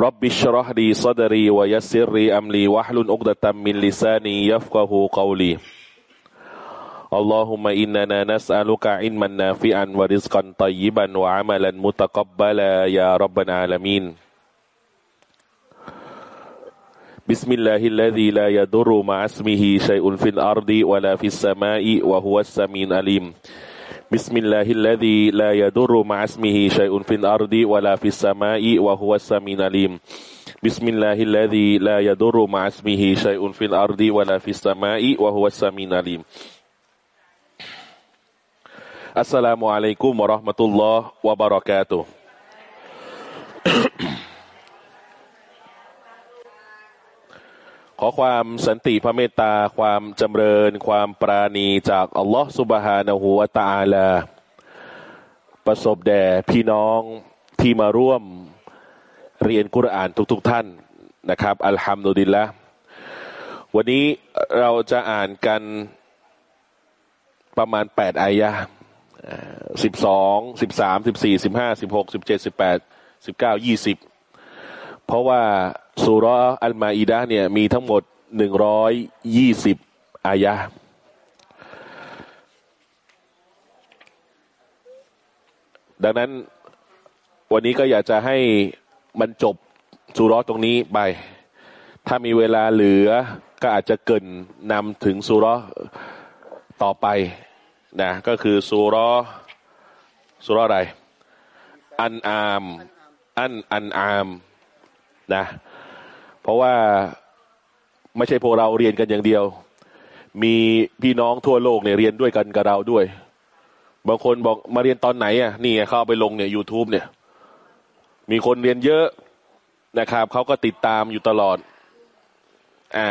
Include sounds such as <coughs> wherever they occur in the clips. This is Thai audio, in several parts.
رب اشرح لي صدري ويسر لي أمري. واحلل عقدة من لساني يفقه قولي. اللهم إننا نسألك علما نافعا ورزقا طيبا وعملا متقبلا يا رب العالمين. بسم الله الذي لا يضر مع اسمه شيء في الأرض ولا في السماء وهو السميع العليم. بسم الله الذي لا يضر مع اسمه شيء في الأرض ولا في السماء وهو السميع العليم. بسم الله الذي لا يضر مع اسمه شيء في الأرض ولا في السماء وهو السميع العليم. السلام عليكم ورحمة الله وبركاته. ขอความสันติพระเมตตา ความจำเริญ ความปราณีจากอัลลอฮฺสุบฮานะฮูวะตาลา ประสบแด่พี่น้องที่มาร่วมเรียนกุรอานทุกๆทท่านนะครับ อัลฮัมดุลิลละวันนี้เราจะอ่านกันประมาณแปดอายะสิบสองสิบสามสิบสี่สิบห้าสิบหกสิบเจ็ดสิบแปดสิบเก้ายี่สิบเพราะว่า สุรอัลมาอีดะเนี่ยมีทั้งหมดหนึ่งร้อยยี่สิบอายะดังนั้นวันนี้ก็อยากจะให้มันจบสุรอตรงนี้ไป ถ้ามีเวลาเหลือก็อาจจะเกินนำถึงสุรอต่อไปนะก็คือสุรอสุรออะไร อันอาม อันอันอามนะ เพราะว่าไม่ใช่พวกเราเรียนกันอย่างเดียว มีพี่น้องทั่วโลกเนี่ยเรียนด้วยกันกับเราด้วย บางคนบอกมาเรียนตอนไหนอะนี่เขาเอาไปลงเนี่ย YouTube เนี่ย มีคนเรียนเยอะนะครับเขาก็ติดตามอยู่ตลอด อ่า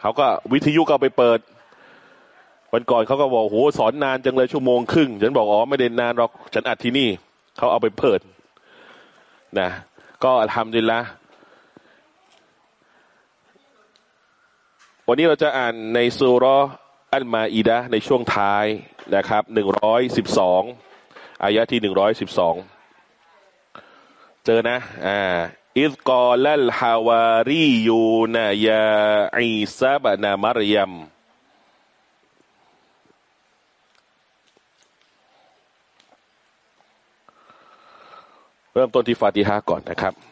เขาก็วิทยุก็ไปเปิดวันก่อนเขาก็บอกโหสอนนานจังเลยชั่วโมงครึ่งฉันบอกอ๋อไม่ได้นานหรอกฉันอัดที่นี่เขาเอาไปเปิดนะก็ทำดีละ วันนี้เราจะอ่านในสุรอัลมาอีดะในช่วงท้ายนะครับหนึ่งร้อยสิบสองอายะที่หนึ่งร้อยสิบสองเจอนะอ่าอิสกอลัลฮาวารียูนายาอีซาบนามารยัมเริ่มต้นที่ฟาติฮะก่อนนะครับ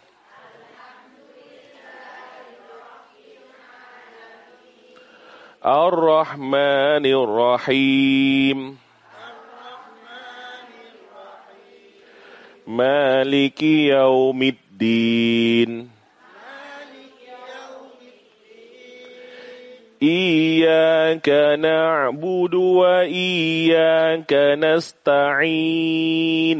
อัลลอฮ์มานิรรฮิมม ال ิกิยามิดดีนอียากนะบูดวะอียากนัสตะอีน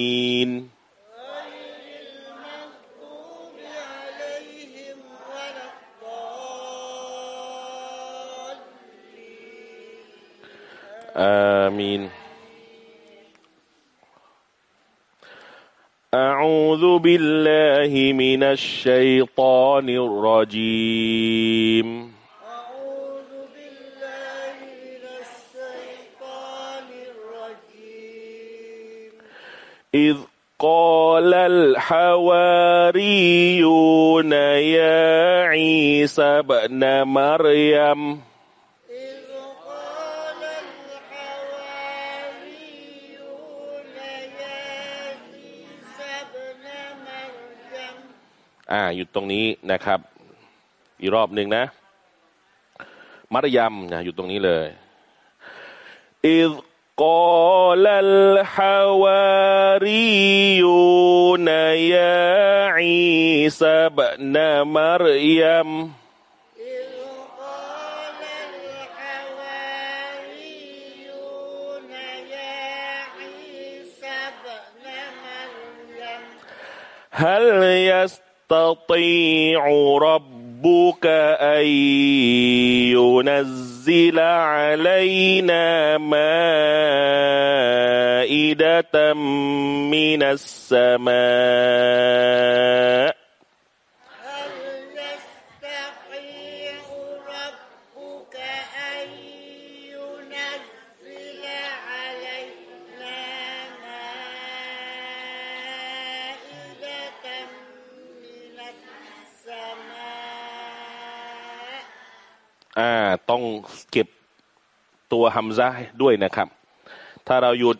آمين. أعوذ بالله من الشيطان الرجيم. أعوذ بالله من الشيطان الرجيم. إذ قال الحواريون يا عيسى ابن مريم อ่าอยู่ตรงนี้นะครับ อีกรอบหนึ่งนะ มัรยมนะอยู่ตรงนี้เลย إذ قال الحواريون يا عيسى ابن مريم إذ قال الحواريون يا عيسى ابن مريم هل يستطيع ربك أن ينزل علينا مائدة من السماء อ่าต้องเก็บตัวฮัมซะห์ด้วยนะครับ ถ้าเราหยุด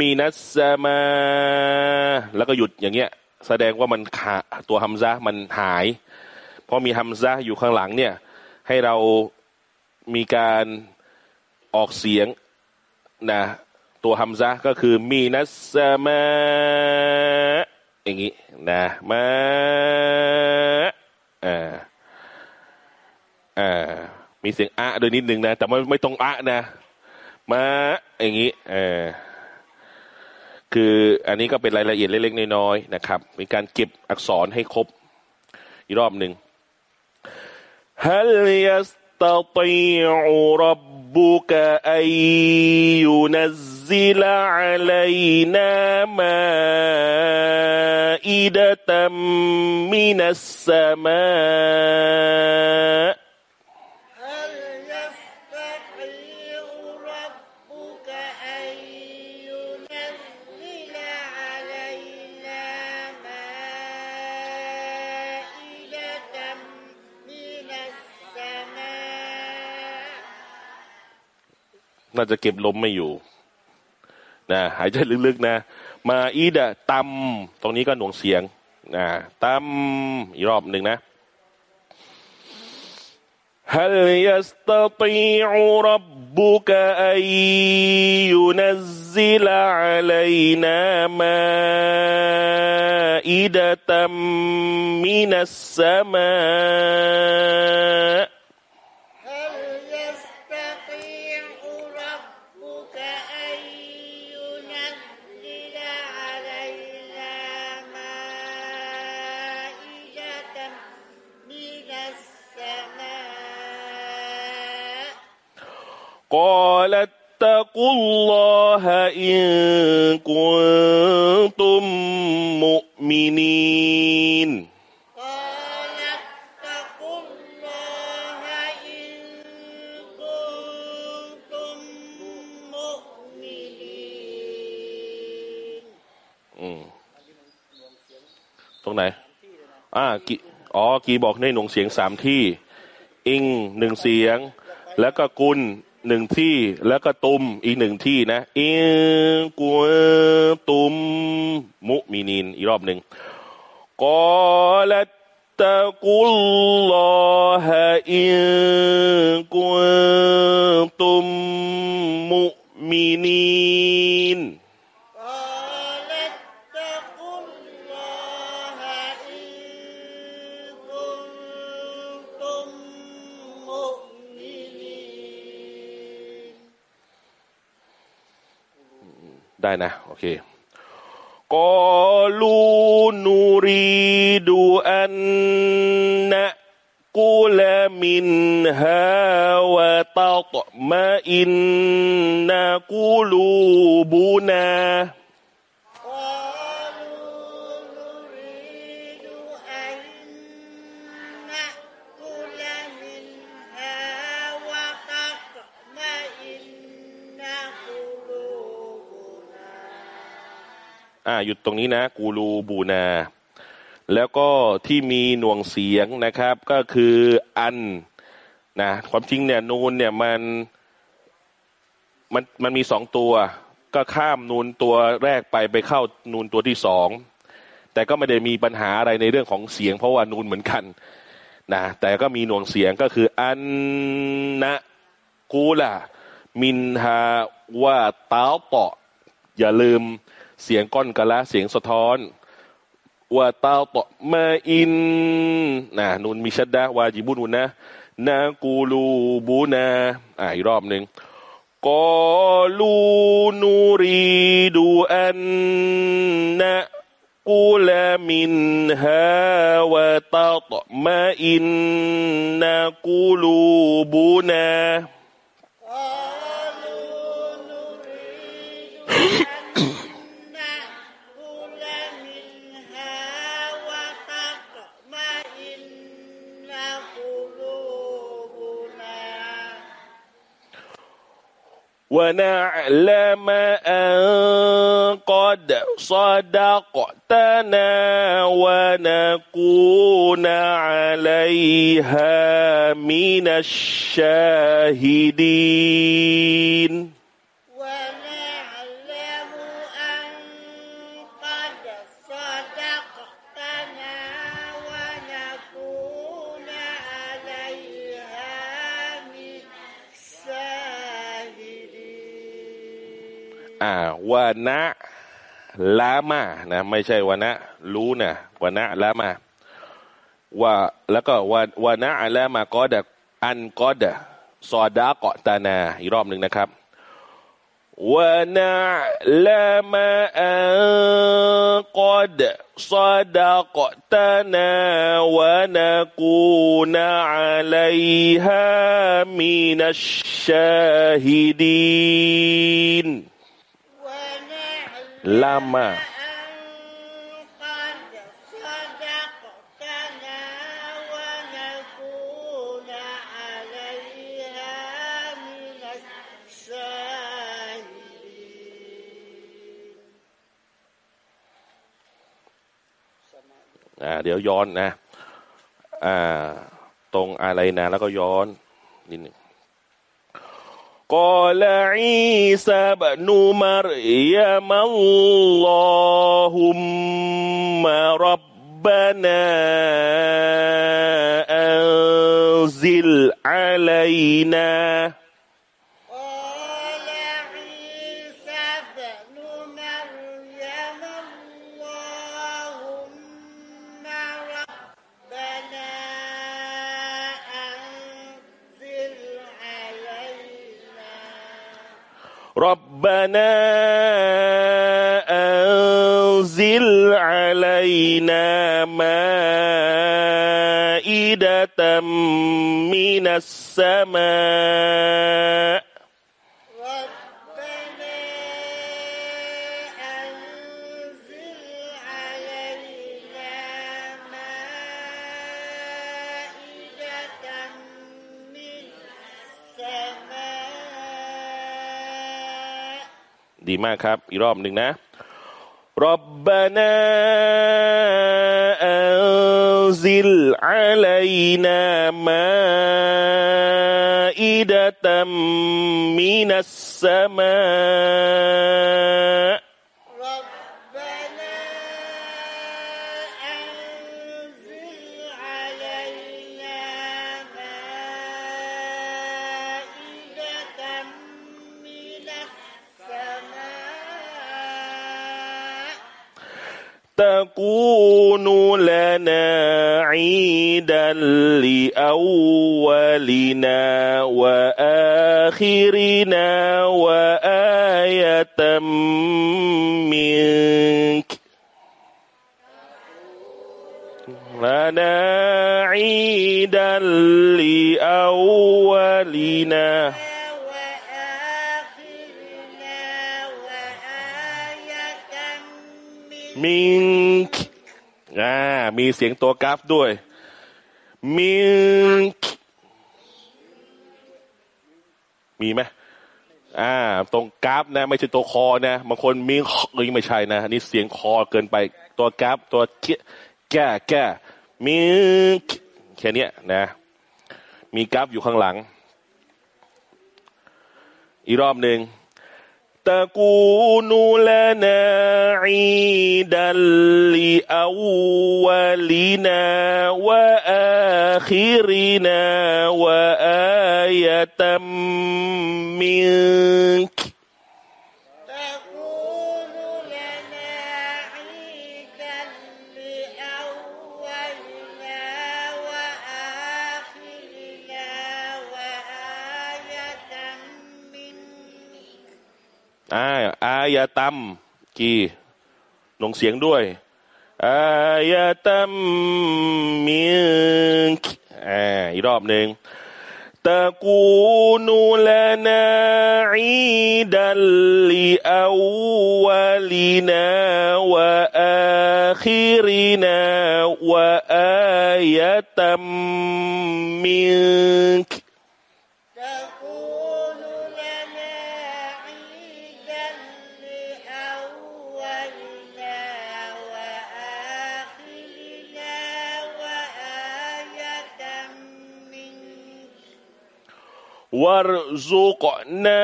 มีนัสมา แล้วก็หยุดอย่างเงี้ย แสดงว่ามันขาตัวฮัมซะห์มันหาย เพราะมีฮัมซะห์อยู่ข้างหลังเนี่ย ให้เรามีการออกเสียงนะตัวฮัมซะก็คือมีนัสมาอย่างงี้นะมาอ่าอ่า มีเสียงอะโดยนิดนึงนะ แต่ไม่ไม่ตรงอะนะมาอย่างนี้เออคืออันนี้ก็เป็นรายละเอียดเล็กๆน้อยๆนะครับ มีการเก็บอักษรให้ครบอีกรอบหนึ่งฮัลยัสตติอูรับบุกอัยยุนัซิลอาลัยนามาอิดะตัมมินัสสมา น่าจะเก็บลมไม่อยู่ นะหายใจลึกๆนะ มาอีดะตำตรงนี้ก็หน่วงเสียงนะตำอีกรอบหนึ่งนะ هل يستطيع ربك أن ينزل علينا مائدة من السماء قال اتقوا الله إن كنتم مؤمنين قال اتقوا الله إن كنتم مؤمنين อืมตรงไหน อ่ากีอ๋อ กีบอกในหน่วงเสียงสามที่ อิงหนึ่งเสียง แล้วก็กุล หนึ่งที่แล้วก็ตุมอีกหนึ่งที่นะอิกุตุมมุมินินอีกรอบหนึ่งกอลัตตะกุลลอฮะอิกุตุมมุมินิน ได้นะ โอเคกอลูนูรีดูอันนะกุลมินฮาวะตัตมาอินนากูลูบูนา อ่าหยุดตรงนี้นะ กูรูบูนา แล้วก็ที่มีหน่วงเสียงนะครับ ก็คืออันนะความจริงเนี่ยนูนเนี่ยมันมันมันมีสองตัว ก็ข้ามนูนตัวแรกไปไปเข้านูนตัวที่สองแต่ก็ไม่ได้มีปัญหาอะไรในเรื่องของเสียง เพราะว่านูนเหมือนกันนะแต่ก็มีหน่วงเสียงก็คือ อันนะกูล่ะ มินฮาว่าเต้าเปาะ อย่าลืม เสียงก้อนกะละเสียงสะท้อนว่าเตาตมาอินนะนุนมีชัดดะวาจิบุนุนนะนากูลูบูนาอ่าอีกรอบหนึ่งกอลูนูรีดูอันนะกูลามินฮาวะตาตมาอินนากูลูบูนา ونعلم أن قد صدقتنا ونكون عليها من الشاهدين. วนะลามานะไม่ใช่วนะรู้นะวนะลามาว่าแล้วก็วาวานะลามาก็ดอันก็ดะซอดาเกาะตานาอีกรอบหนึ่งนะครับวานะลามาอันก็ดะซอดาเกาะตานาวานะกูนะอะลัยฮามินัชชาฮิดีน Lama อ่าเดี๋ยวย้อนนะ อ่า ตรงอะไรนะ แล้วก็ย้อนนิดหนึ่ง กอลาอีซาบ ربنا أنزل علينا مائدة من السماء มากครับ อีกรอบหนึ่งนะ ربنا أنزل علينا مائدة من السماء تكون لنا عيدا لأولنا وآخرنا وآية منك. لنا عيدا لأولنا وآخرنا وآية منك. มีเสียงตัวกราฟด้วยมิงมีไหมอ่า ตรงกราฟนะไม่ใช่ตัวคอนะบางคนมิงหรือไม่ใช่นะอันนี่เสียงคอเกินไป ตัวกราฟตัวเกี้ยแก้แก้มิงแค่นี้นะ มีกราฟอยู่ข้างหลัง อีกรอบหนึ่ง تكون لنا عيدا لأولنا وآخرنا وآية منك อายะตัมกีลงเสียงด้วยอายะตัมมิงอ,อีกรอบหนึ่งตะกูนูลานาอีดัลลิอาวลินาวะอาคิรินาวะอายะตัมมิง وارزقنا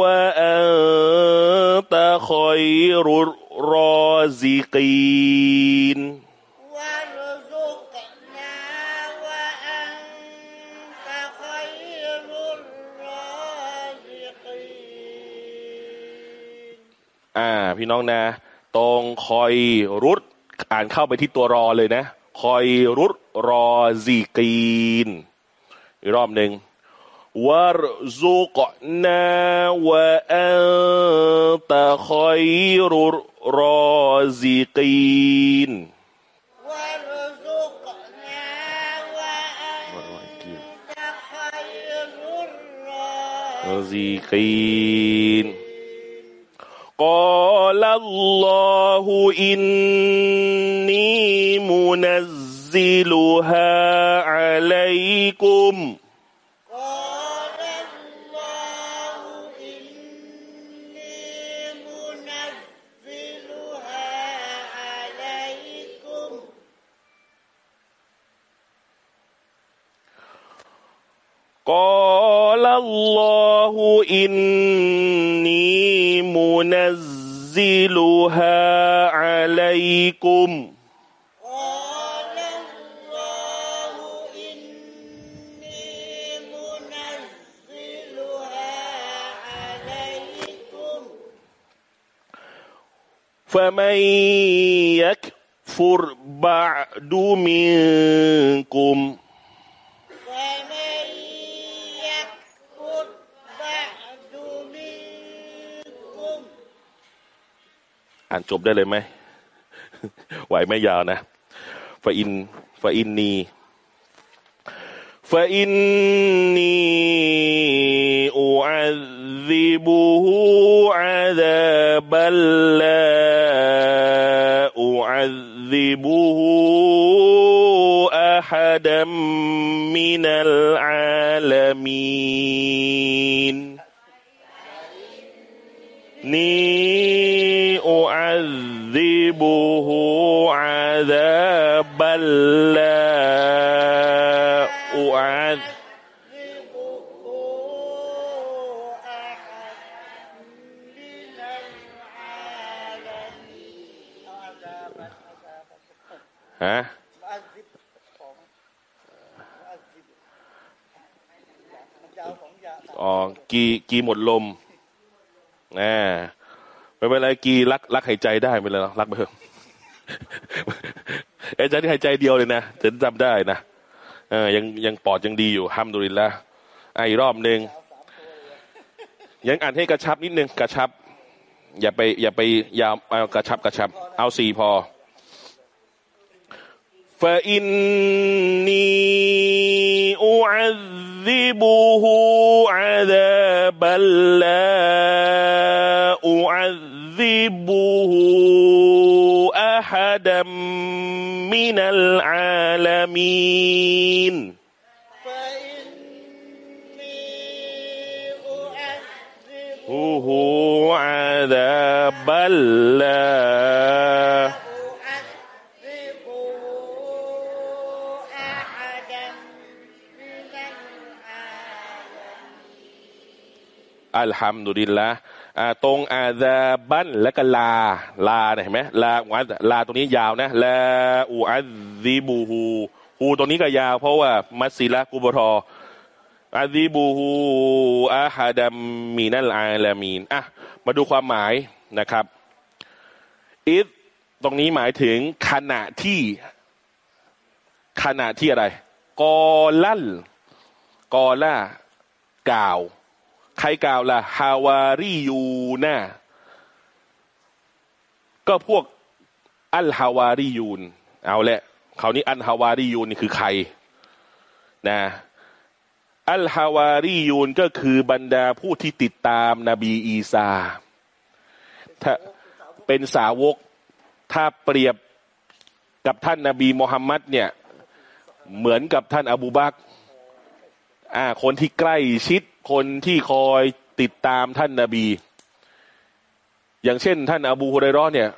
وأنت خير الرازقين وارزقنا وأنت خير الرازقين อ่า พี่น้องนะ ตรงคอยรุด อ่านเข้าไปที่ตัวรอเลยนะ คอยรุดรอซีกีน อีกรอบหนึ่ง وارزقنا وأنت خير الرازقين. وارزقنا وأنت خير الرازقين. قال الله إني منزلها عليكم. الله إني منزلها عليكم قال الله إني منزلها عليكم فمن يكفر بعد منكم อ่านจบได้เลยไหมไหวไม่ยาวนะฟาอินฟาอินนีฟาอินนีอุอัซิบุฮูอาซาบัลลาอุอัซิบุฮูอาฮัดัมมินัลอาลามีน ني أعذبه عذابا لا أعذ ها อ๋อกีกีหมดลมอ่า ไม่เป็นไรกีรักรักหายใจได้ไม่เป็นไรรักไปเถอะไอ้ใจที่หายใจเดียวเลยนะจะจำได้นะเออยังยังปอดยังดีอยู่ห้ามดูรินละไอ้รอบหนึ่งยังอ่านให้กระชับนิดนึงกระชับ อย่าไป อย่าไปยาวเอากระชับกระชับ เอาสี่พอฟาอินนีอูอซิบูฮูอาดาบัลลาอูอัซ ฮัมดุลิลละอ่า ตรงอาซาบันและก็ลาลาเห็นไหมลาวัลาตรงนี้ยาวนะลาอูอัซซิบูฮูฮูตรงนี้ก็ยาว เพราะว่ามัสซิละกุบรออัซซิบูฮูอาฮัดัมมีนัลอาลามีนอะมาดูความหมายนะครับอิดตรงนี้หมายถึงขณะที่ขณะที่อะไรกอลัลกอล่ากล่าว ใครกล่าวล่ะฮาวาริยูนะก็พวกอัลฮาวาริยูน เอาแหละคราวนี้อัลฮาวาริยูนนี่คือใครนะอัลฮาวาริยูนก็คือบรรดาผู้ที่ติดตามนบีอีสาถ้าเป็นสาวกถ้าเปรียบกับท่านนบีมูฮัมมัดเนี่ยเหมือนกับท่านอบูบักอ่าคนที่ใกล้ชิด คนที่คอยติดตามท่านนาบี อย่างเช่น ท่านอบูฮุเรย์รอห์เนี่ย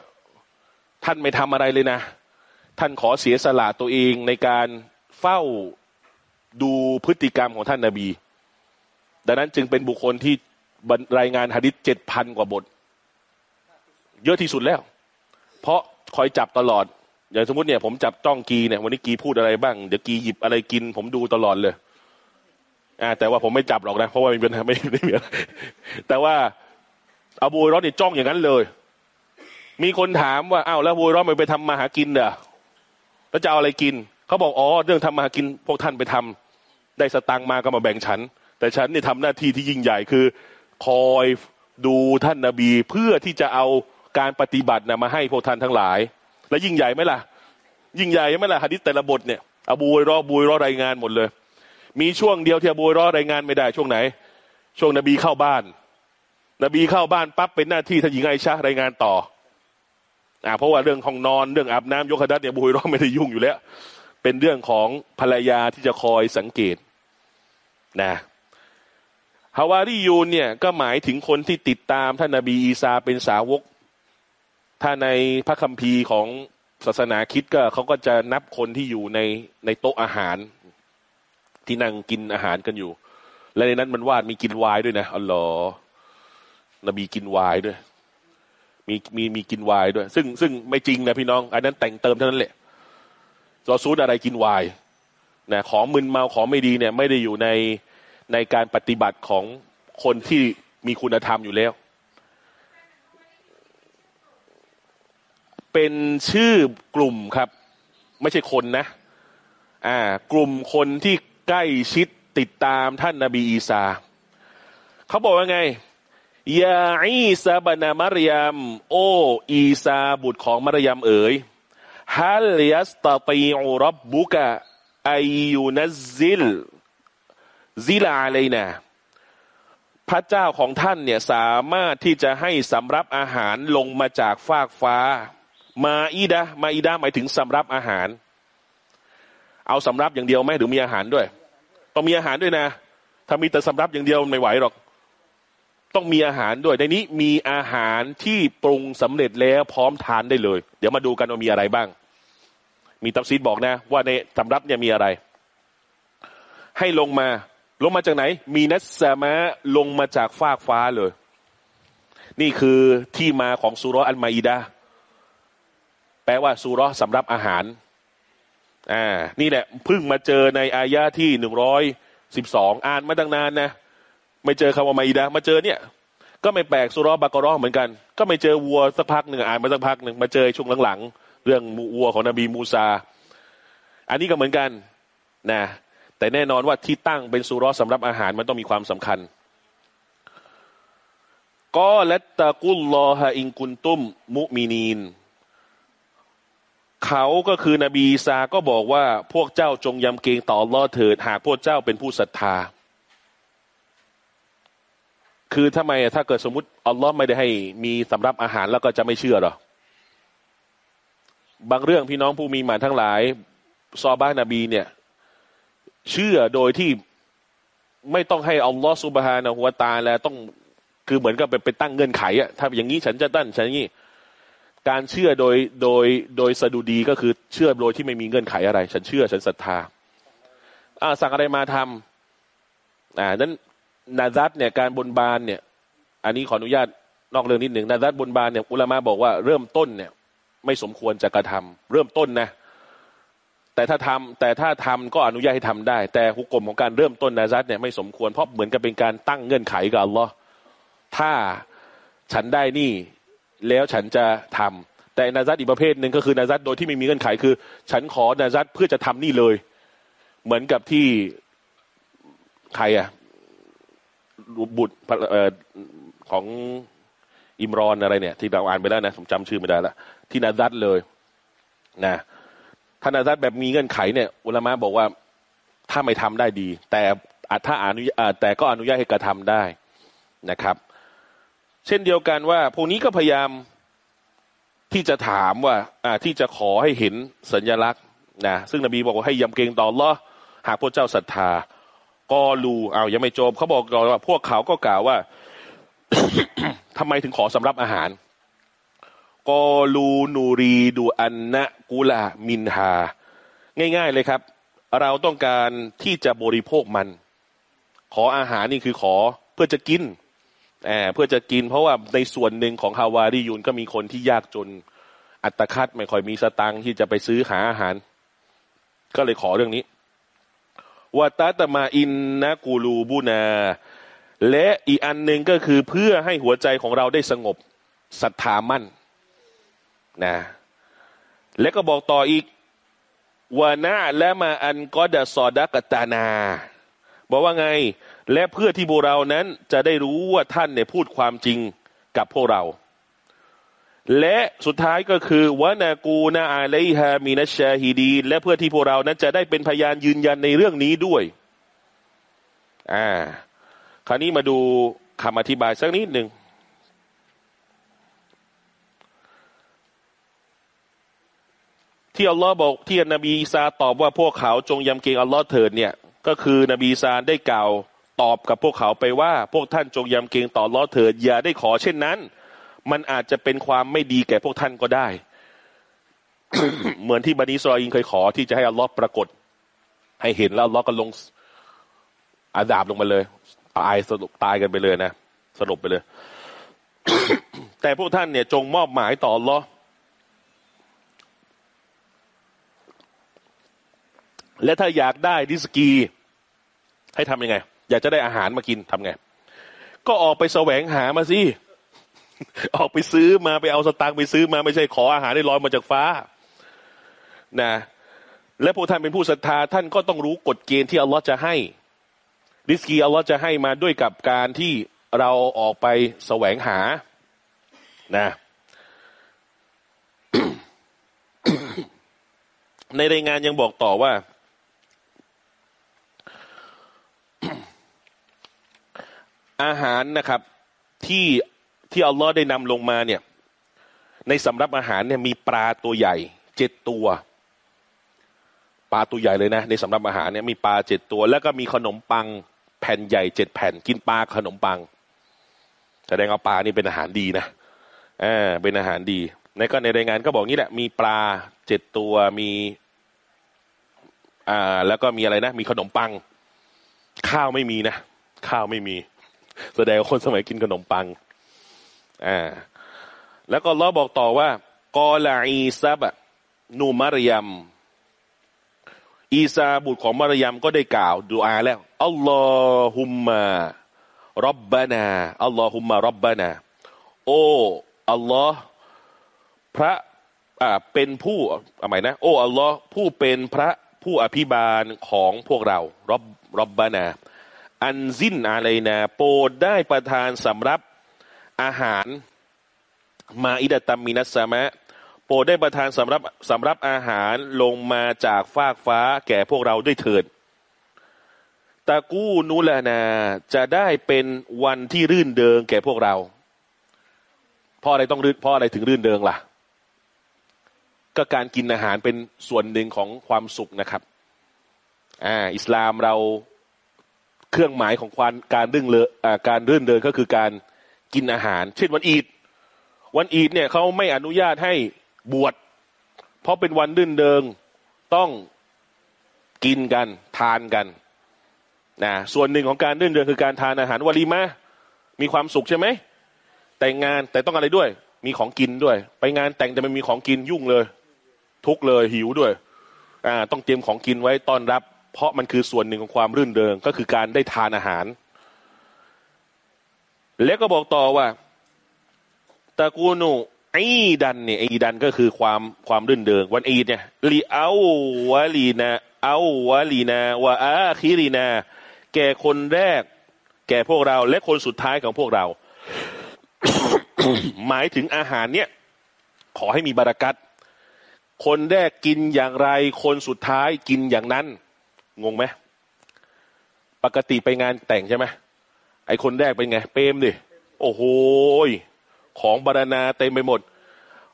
ท่านไม่ทำอะไรเลยนะ ท่านขอเสียสละตัวเองในการเฝ้าดูพฤติกรรมของท่านนาบี ดังนั้นจึงเป็นบุคคลที่รรรายงานหะดิษเจ็ดพันกว่าบท เยอะที่สุดแล้ว เพราะคอยจับตลอดอย่างสมมติเนี่ยผมจับจ้องกีเนี่ยวันนี้กีพูดอะไรบ้าง เดี๋ยวกีหยิบอะไรกิน ผมดูตลอดเลย อ่าแต่ว่าผมไม่จับหรอกนะ เพราะว่ามีปัญหาไม่ไม่มีแต่ว่าอบูรอดนี่จ้องอย่างนั้นเลย มีคนถามว่าอ้าวแล้วอบูรอดมันไปทำมาหากินเด้อแล้วจะเอาอะไรกิน เขาบอกอ๋อเรื่องทำมาหากิน พวกท่านไปทำได้สตังค์มาก็มาแบ่งฉัน แต่ฉันเนี่ยทำหน้าที่ที่ยิ่งใหญ่คือ คอยดูท่านนาบีเพื่อที่จะเอาการปฏิบัตินะมาให้พวกท่านทั้งหลาย แล้วยิ่งใหญ่ไหมล่ะ ยิ่งใหญ่ไหมล่ะฮะดิษแต่ละบทเนี่ยอบูรอบูรอรายงานหมดเลย มีช่วงเดียวที่อบูรอรายงานไม่ได้ช่วงไหน ช่วงนบีเข้าบ้าน นบีเข้าบ้านปั๊บเป็นหน้าที่ท่านหญิงไอชารายงานต่ออ่าเพราะว่าเรื่องห้องนอนเรื่องอาบน้ำยกขดัดเนี่ยอบูรอไม่ได้ยุ่งอยู่แล้ว เป็นเรื่องของภรรยาที่จะคอยสังเกตนะฮาวาริยูนเนี่ยก็หมายถึงคนที่ติดตามท่านนบีอีสาเป็นสาวก ถ้าในพระคัมภีร์ของศาสนาคิดก็เขาก็จะนับคนที่อยู่ในในโต๊ะอาหาร ที่นั่งกินอาหารกันอยู่ และในนั้นมันวาดมีกินวน์ด้วยนะอัลลอฮ์นบีกินวน์ด้วย มีมีมีกินวน์ด้วย ซึ่งซึ่งไม่จริงนะพี่น้อง อันนั้นแต่งเติมเท่านั้นแหละจอซูดอะไรกินวน์นะของมึนเมาของไม่ดีเนี่ย ไม่ได้อยู่ในในการปฏิบัติของคนที่มีคุณธรรมอยู่แล้ว เป็นชื่อกลุ่มครับ ไม่ใช่คนนะ อ่า กลุ่มคนที่ ใกล้ชิดติดตามท่านนาบีอีสาเขาบอกว่าไงยาอีซาบนามารยมโอ อีซาบุตรของมารยมเอ๋ยฮัลยัสตตีอุรับบุกะอายุนัซซิลซิลาอะไรนะพระเจ้าของท่านเนี่ยสามารถที่จะให้สำรับอาหารลงมาจากฟากฟ้า มาอีดะมาอีดะหมายถึงสำรับอาหาร เอาสำรับอย่างเดียวไหมหรือมีอาหารด้วย ต้องมีอาหารด้วยนะ ถ้ามีแต่สำรับอย่างเดียวไม่ไหวหรอก ต้องมีอาหารด้วยในนี้มีอาหารที่ปรุงสำเร็จแล้วพร้อมทานได้เลย เดี๋ยวมาดูกันว่ามีอะไรบ้าง มีตับซีดบอกนะ ว่าในสำรับเนี่ยมีอะไร ให้ลงมา ลงมาจากไหน มีนัสสามะลงมาจากฟากฟ้าเลย นี่คือที่มาของสุรอันมาอีดาแปลว่าสุรสำรับอาหาร อ่า นี่แหละเพิ่งมาเจอในอายะที่หนึ่งร้อยสิบสองอ่านมาตั้งนานนะ ไม่เจอคำว่ามาอีดามาเจอเนี่ย ก็ไม่แปลกสุรบากรอเหมือนกัน ก็ไม่เจอวัวสักพักหนึ่งอ่านมาสักพักหนึ่งมาเจอช่วงหลังๆ เรื่องวัวของนบีมูซา อันนี้ก็เหมือนกันนะ แต่แน่นอนว่าที่ตั้งเป็นสุรสำหรับอาหารมันต้องมีความสำคัญก็และตะกุลลอฮะอิงกุนตุมมุมินีน เขาก็คือนบีอีสาก็บอกว่าพวกเจ้าจงยำเกรงต่ออัลลอฮ์เถิด หากพวกเจ้าเป็นผู้ศรัทธา คือทำไมถ้าเกิดสมมติอัลลอฮ์ไม่ได้ให้มีสำรับอาหารแล้วก็จะไม่เชื่อหรอบางเรื่องพี่น้องผู้มีหมานทั้งหลายซอบ้านนบีเนี่ย เชื่อโดยที่ไม่ต้องให้อัลลอฮฺสุบฮานะหัวตาแล้วต้องคือเหมือนกับไปตั้งเงื่อนไขอะถ้าอย่างนี้ฉันจะตั้นฉันนี้ การเชื่อโดยโดยโดยสะดุดีก็คือเชื่อโดยที่ไม่มีเงื่อนไขอะไร ฉันเชื่อฉันศรัทธาอ่าสั่งอะไรมาทำอ่านั้นนาซัตเนี่ยการบนบานเนี่ย อันนี้ขออนุญาตนอกเรื่องนิดหนึ่งนาซัตบนบานเนี่ยอุลามะบอกว่าเริ่มต้นเนี่ย ไม่สมควรจะกระทำเริ่มต้นนะ แต่ถ้าทำแต่ถ้าทำก็อนุญาตให้ทำได้ แต่หุกกลมของการเริ่มต้นนาซัตเนี่ยไม่สมควรเพราะเหมือนกับเป็นการตั้งเงื่อนไขกับอัลลอฮ์ถ้าฉันได้นี่ แล้วฉันจะทำแต่นาซัรอีกประเภทหนึ่งก็คือนาซัรโดยที่ไม่มีเงื่อนไขคือ ฉันขอนาซัรเพื่อจะทำนี่เลย เหมือนกับที่ใครอะบุตรของอิมรอนอะไรเนี่ย ที่เราอ่านไปแล้วนะผมจำชื่อไม่ได้ละที่นาซัรเลยนะถ้านาซัรแบบมีเงื่อนไขเนี่ยอุลามะบอกว่าถ้าไม่ทำได้ดี แต่ถ้าอนุแต่ก็อนุญาตให้กระทำได้นะครับ เช่นเดียวกันว่า พวกนี้ก็พยายามที่จะถามว่าที่จะขอให้เห็นสัญลักษณ์นะซึ่งนบีบอกว่าให้ยำเกรงต่อลอหากพระเจ้าศรัทธาก็รูเอายังไม่จบเขาบอกก่อนว่า พวกเขาก็กล่าวว่าทำไมถึงขอสำรับอาหารกอลูนูรีดูอันนะกุลามินฮาง่าย ๆเลยครับ เราต้องการที่จะบริโภคมัน ขออาหารนี่คือขอเพื่อจะกิน เพื่อจะกินเพราะว่าในส่วนหนึ่งของฮาวาริยุนก็มีคนที่ยากจนอัตคัดไม่ค่อยมีสตังที่จะไปซื้อหาอาหาร ก็เลยขอเรื่องนี้วาตาตมาอินนะกูลูบูนา และอีกอันหนึ่งก็คือเพื่อให้หัวใจของเราได้สงบศรัทธามั่นนะและก็บอกต่ออีกวานาและมาอันก็ดะซอดักตานา บอกว่าไง และเพื่อที่พวกเรานั้นจะได้รู้ว่าท่านเนี่ยพูดความจริงกับพวกเรา และสุดท้ายก็คือวานากูนาอาเลฮามีนัชชาฮีดี และเพื่อที่พวกเรานั้นจะได้เป็นพยานยืนยันในเรื่องนี้ด้วย อ่า คราวนี้มาดูคำอธิบายสักนิดหนึ่งที่อัลลอฮ์บอกที่นบีอีสาตอบว่าพวกเขาจงยำเกรงอัลลอฮ์เถิดเนี่ย ก็คือนบีอีสาได้กล่าว ตอบกับพวกเขาไปว่า พวกท่านจงยำเกรงต่อลลอเถิดอย่าได้ขอเช่นนั้น มันอาจจะเป็นความไม่ดีแก่พวกท่านก็ได้ เหมือนที่บันิสรอยินเคยขอที่จะให้อัลลอฮ์ปรากฏ ให้เห็นแล้วอัลลอฮ์ก็ลงอาดาบลงมาเลยตายสรุปตายกันไปเลยนะสรุปไปเลย แต่พวกท่านเนี่ยจงมอบหมายต่ออัลลอฮ์และถ้าอยากได้ดิสกี ให้ทำยังไง อยากจะได้อาหารมากินทำไง ก็ออกไปแสวงหามาสิ ออกไปซื้อมาไปเอาสตางค์ไปซื้อมาไม่ใช่ขออาหารได้ลอยมาจากฟ้า นะ และพวกท่านเป็นผู้ศรัทธาท่านก็ต้องรู้กฎเกณฑ์ที่อัลลอฮ์จะให้ดิสกีอัลลอฮ์จะให้มาด้วยกับการที่เราออกไปแสวงหา นะในรายงานยังบอกต่อว่า อาหารนะครับ ที่ที่อัลลอฮ์ได้นำลงมาเนี่ย ในสำรับอาหารเนี่ยมีปลาตัวใหญ่เจ็ดตัว ปลาตัวใหญ่เลยนะ ในสำรับอาหารเนี่ยมีปลาเจ็ดตัว แล้วก็มีขนมปังแผ่นใหญ่เจ็ดแผ่นกินปลาขนมปังแสดงว่าปลานี่เป็นอาหารดีนะอ่าเป็นอาหารดีในก็ในรายงานก็บอกงี้แหละ มีปลาเจ็ดตัวมี อ่า แล้วก็มีอะไรนะ มีขนมปัง ข้าวไม่มีนะ ข้าวไม่มี แสดงคนสมัยกินขนมปัง อ่า แล้วก็ล้อบอกต่อว่ากอลาอีซับนูมารยม อีซาบุตรของมารยมก็ได้กล่าวดูอาแล้วอัลลอฮุมมารับบานาอัลลอฮุมมารับบานาโอ้อัลลอฮ์พระอ่าเป็นผู้อะไรนะโอ้อัลลอฮ์ผู้เป็นพระผู้อภิบาลของพวกเรารับบรับบานา อันซินอะไรนะโปรดได้ประทานสำรับอาหารมาอิดตัมมินัสมะโปรดได้ประทานสำรับสำรับอาหารลงมาจากฟากฟ้าแก่พวกเราด้วยเถิดตะกู้นุลนาจะได้เป็นวันที่รื่นเดิงแก่พวกเราเพราะอะไรต้องรื่นเพราะอะไรถึงรื่นเดิงล่ะ ก็การกินอาหารเป็นส่วนหนึ่งของความสุขนะครับอ่าอิสลามเรา เครื่องหมายของความการรื่นเลอการรื่นเริงก็คือการกินอาหาร เช่นวันอีดวันอีดเนี่ยเขาไม่อนุญาตให้บวชเพราะเป็นวันรื่นเริงต้องกินกันทานกันนะส่วนหนึ่งของการรื่นเริงคือการทานอาหารวลีมามีความสุขใช่ไหมแต่งงานแต่ต้องอะไรด้วย มีของกินด้วย ไปงานแต่งแต่ไม่มีของกินยุ่งเลย ทุกเลยหิวด้วยอ่าต้องเตรียมของกินไว้ต้อนรับ เพราะมันคือส่วนหนึ่งของความรื่นเริงก็คือการได้ทานอาหาร แล้วก็บอกต่อว่าตะกูนูอีดันเนี่ยอีดันก็คือความความรื่นเริงวันอีดเนี่ยลีเอาวะลีนาเอาวะลีนาวะอาคิรีนา แก่คนแรก แก่พวกเรา และคนสุดท้ายของพวกเรา หมายถึงอาหารเนี่ย ขอให้มีบารักัตคนแรกกินอย่างไร คนสุดท้ายกินอย่างนั้น งงไหมปกติไปงานแต่งใช่ไหมไอคนแรกเป็นไง เปรมดิโอ้โหของบารนาเต็มไปหมด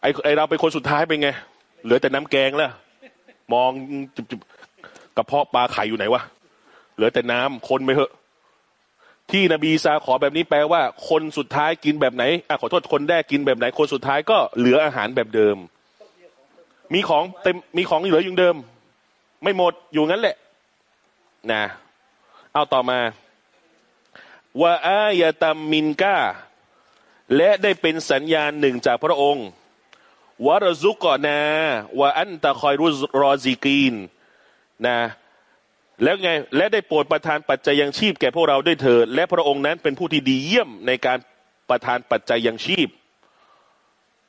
ไอไอเราเป็นคนสุดท้ายเป็นไง เหลือแต่น้ำแกงแล้วมองจุบๆกระเพาะปลาไข่อยู่ไหนวะเหลือแต่น้ำคนไปเหอะ ที่นบีซาขอแบบนี้แปลว่า คนสุดท้ายกินแบบไหนอะขอโทษคนแรกกินแบบไหน คนสุดท้ายก็เหลืออาหารแบบเดิม มีของเต็มมีของเหลืออยู่เดิม ไม่หมดอยู่งั้นแหละ นะเอาต่อมาว่าอายาตัมมินกาและได้เป็นสัญญาณหนึ่งจากพระองค์วารซุกกอนา วะอันตะคอยรุรอซิกีนนะแล้วไงและได้โปรดประทานปัจจัยยังชีพแก่พวกเราด้วยเถิด และพระองค์นั้นเป็นผู้ที่ดีเยี่ยมในการประทานปัจจัยยังชีพ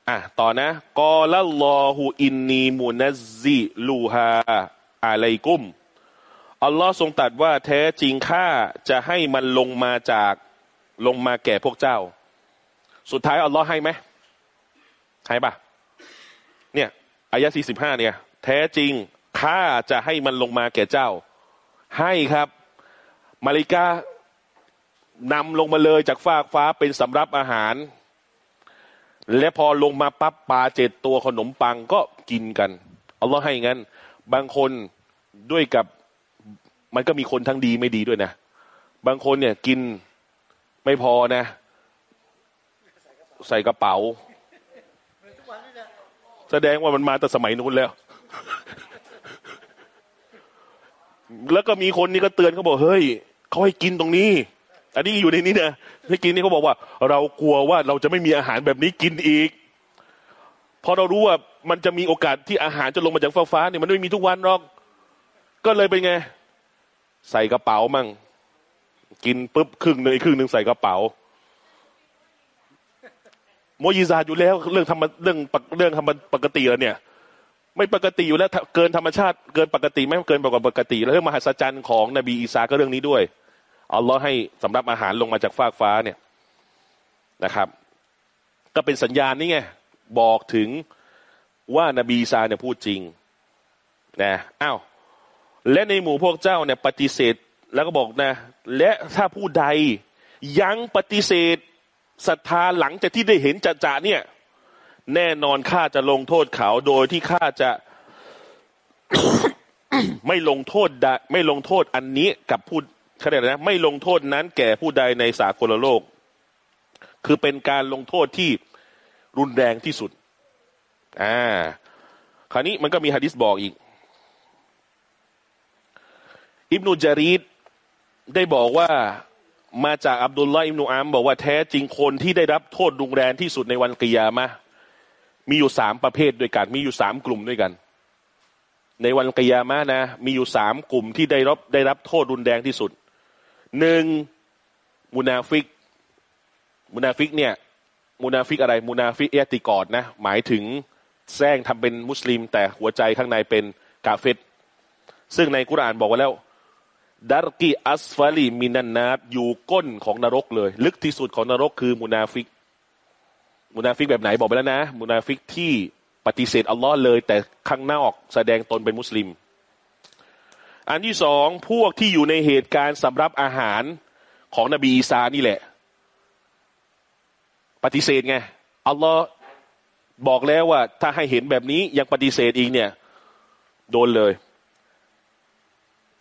อะต่อนะกอละลอฮูอินนีมูนัซซิลูฮาอะลัยกุม อัลลอฮ์ทรงตรัสว่าแท้จริงข้าจะให้มันลงมาจากลงมาแก่พวกเจ้า สุดท้ายอัลลอฮ์ให้ไหมให้ปะเนี่ยอายะสี่สิบห้าเนี่ย แท้จริงข้าจะให้มันลงมาแก่เจ้า ให้ครับ มาริกานำลงมาเลยจากฟากฟ้าเป็นสำรับอาหาร และพอลงมาปั๊บปลาเจ็ดตัวขนมปังก็กินกันอัลลอฮ์ให้งั้น บางคนด้วยกับ มันก็มีคนทั้งดีไม่ดีด้วยนะ บางคนเนี่ยกินไม่พอนะ ใส่กระเป๋า แสดงว่ามันมาแต่สมัยนู้นแล้ว แล้วก็มีคนนี่ก็เตือนเขาบอกเฮ้ยเขาให้กินตรงนี้ อันนี้อยู่ในนี้นะให้กินนี่เขาบอกว่า เรากลัวว่าเราจะไม่มีอาหารแบบนี้กินอีกพอเรารู้ว่ามันจะมีโอกาสที่อาหารจะลงมาจากฟ้าฟ้าเนี่ยมันไม่มีทุกวันหรอก ก็เลยเป็นไง ใส่กระเป๋ามั่ง กินปุ๊บครึ่งหนึ่งอีกครึ่งหนึ่งใส่กระเป๋าโมยิซาอยู่แล้วเรื่องธรรมเรื่องเรื่องธรรมปกติแล้วเนี่ย ไม่ปกติอยู่แล้วเกินธรรมชาติเกินปกติไม่เกินกว่าปกติ แล้วเรื่องมหัศจรรย์ของนบีอีสาก็เรื่องนี้ด้วยอัลลอฮ์ให้สำหรับอาหารลงมาจากฟากฟ้าเนี่ยนะครับ ก็เป็นสัญญาณนี่ไงบอกถึงว่านบีอีสาเนี่ยพูดจริงนะอ้าว และในหมู่พวกเจ้าเนี่ยปฏิเสธแล้วก็บอกนะ และถ้าผู้ใดยังปฏิเสธศรัทธาหลังจากที่ได้เห็นจัจะเนี่ย แน่นอนข้าจะลงโทษเขาโดยที่ข้าจะไม่ลงโทษไม่ลงโทษอันนี้กับผู้เขาเรียกนะไม่ลงโทษนั้นแก่ผู้ใดในสากลโลก คือเป็นการลงโทษที่รุนแรงที่สุด อ่า คราวนี้มันก็มีฮะดิษบอกอีก อิบนุจารีดได้บอกว่ามาจากอับดุลลาห์อิบนุอามบอกว่าแท้จริงคนที่ได้รับโทษรุนแรงที่สุดในวันกิยามะมีอยู่สามประเภทด้วยกัน มีอยู่สามกลุ่มด้วยกัน ในวันกิยามะนะ มีอยู่สามกลุ่มที่ได้รับได้รับโทษรุนแรงที่สุดหนึ่งมุนาฟิก มุนาฟิกเนี่ย มุนาฟิกอะไร มุนาฟิกเอติกอดนะ หมายถึงแสร้งทำเป็นมุสลิม แต่หัวใจข้างในเป็นกาเฟรซึ่งในกุรานบอกว่าแล้ว الدرك الأسفل من النار อยู่ก้นของนรกเลย ลึกที่สุดของนรกคือมุนาฟิก มุนาฟิกแบบไหนบอกไปแล้วนะ มุนาฟิกที่ปฏิเสธอัลลอฮ์เลย แต่ข้างนอกแสดงตนเป็นมุสลิม อันที่สองพวกที่อยู่ในเหตุการณ์สำรับอาหารของนบีอีซานี่แหละ ปฏิเสธไงอัลลอฮ์บอกแล้วว่า ถ้าให้เห็นแบบนี้ยังปฏิเสธอีกเนี่ย โดนเลย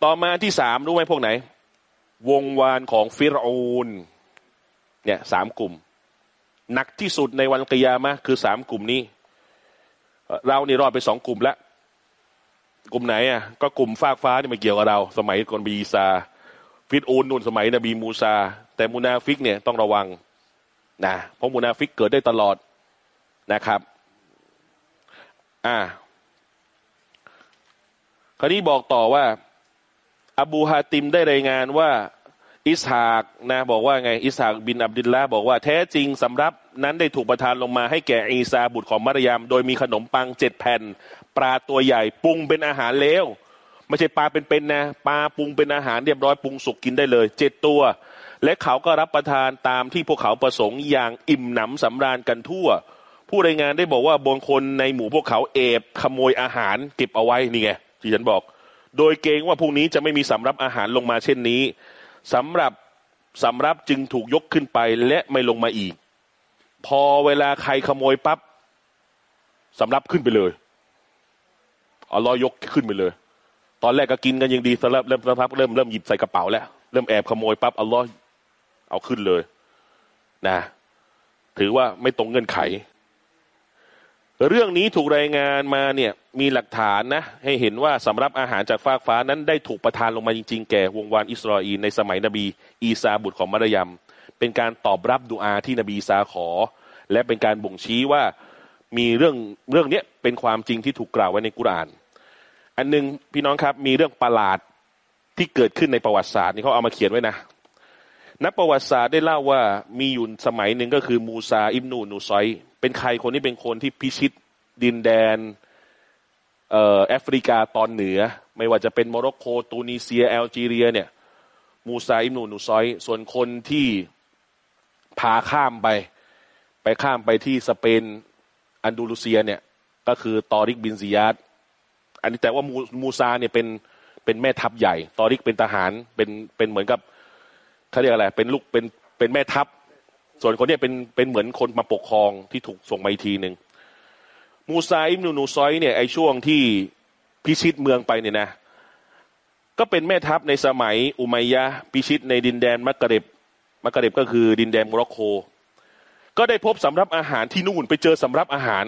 ต่อมาที่สามรู้ไหมพวกไหน วงศ์วานของฟิรอูนเนี่ยสามกลุ่มหนักที่สุดในวันกิยามะคือสามกลุ่มนี้ เรานี่รอดไปสองกลุ่มแล้วกลุ่มไหนอะก็กลุ่มฟิรอูนนี่ไม่เกี่ยวกับเรา สมัยก่อนบีซา ฟิรอูนนุ่นสมัยนบีมูซา แต่มุนาฟิกเนี่ยต้องระวังนะเพราะมุนาฟิกเกิดได้ตลอดนะครับอ่าคราวนี้บอกต่อว่า อบูฮาติมได้รายงานว่าอิสฮากนะบอกว่าไงอิสฮากบินอับดิลละบอกว่าแท้จริงสำรับนั้นได้ถูกประทานลงมาให้แก่อีซาบุตรของมารยามโดยมีขนมปังเจ็ดแผ่น ปลาตัวใหญ่ปรุงเป็นอาหารแล้วไม่ใช่ปลาเป็นๆนะปลาปรุงเป็นอาหารเรียบร้อยปรุงสุกกินได้เลยเจ็ดตัว และเขาก็รับประทานตามที่พวกเขาประสงค์อย่างอิ่มหนำสำราญกันทั่ว ผู้รายงานได้บอกว่าบางคนในหมู่พวกเขาเอบขโมยอาหารเก็บเอาไว้นี่ไงที่ฉันบอก โดยเกรงว่าพรุ่งนี้จะไม่มีสำรับอาหารลงมาเช่นนี้สำหรับสำรับจึงถูกยกขึ้นไปและไม่ลงมาอีก พอเวลาใครขโมยปับ๊บสำรับขึ้นไปเลยเอาลอยกขึ้นไปเลย ตอนแรกก็กินกันยังดีสำรับเริ่มสักพักเริ่มเริ่มหยิบใส่กระเป๋าแล้ว เริ่มแอบขโมยปั๊บเอาล้อเอาขึ้นเลย นะ ถือว่าไม่ตรงเงื่อนไข เรื่องนี้ถูกรายงานมาเนี่ยมีหลักฐานนะ ให้เห็นว่าสำรับอาหารจากฟากฟ้านั้นได้ถูกประทานลงมาจริงๆ แก่วงวานอิสราเอลในสมัยนบี อีซาบุตรของมารยม เป็นการตอบรับดูอาที่นบีซาขอ และเป็นการบ่งชี้ว่ามีเรื่องเรื่องนี้เป็นความจริงที่ถูกกล่าวไว้ในกุราน อันหนึ่งพี่น้องครับมีเรื่องประหลาดที่เกิดขึ้นในประวัติศาสตร์นี่เขาเอามาเขียนไว้นะนักประวัติศาสตร์ได้เล่าว่ามีอยู่สมัยหนึ่งก็คือมูซาอิบนูนูซอยร์ เป็นใครคนนี้เป็นคนที่พิชิตดินแดนเอ่อแอฟริกาตอนเหนือ ไม่ว่าจะเป็นโมร็อกโกตูนิเซียแอลจีเรีย เนี่ยมูซาอิบนูนูซอยร์ ส่วนคนที่พาข้ามไป ไปข้ามไปที่สเปนอันดูลูเซียเนี่ย ก็คือตอริกบินซิยาดอันนี้แต่ว่ามูมูซาเนี่ยเป็นเป็นแม่ทัพใหญ่ ตอริกเป็นทหารเป็นเป็นเหมือนกับเขาเรียกอะไร เป็นลูกเป็นเป็นแม่ทัพ ส่วนคนนี้เป็นเป็นเหมือนคนมาปกครองที่ถูกส่งมาอีกทีหนึ่งมูซาอิบนูนูซอยร์เนี่ยไอช่วงที่พิชิตเมืองไปเนี่ยนะ ก็เป็นแม่ทัพในสมัยอุมัยยะพิชิตในดินแดนมักกะเร็บมักกะเร็บก็คือดินแดนโมร็อกโกก็ได้พบสำรับอาหารที่นู่นไปเจอสำรับอาหาร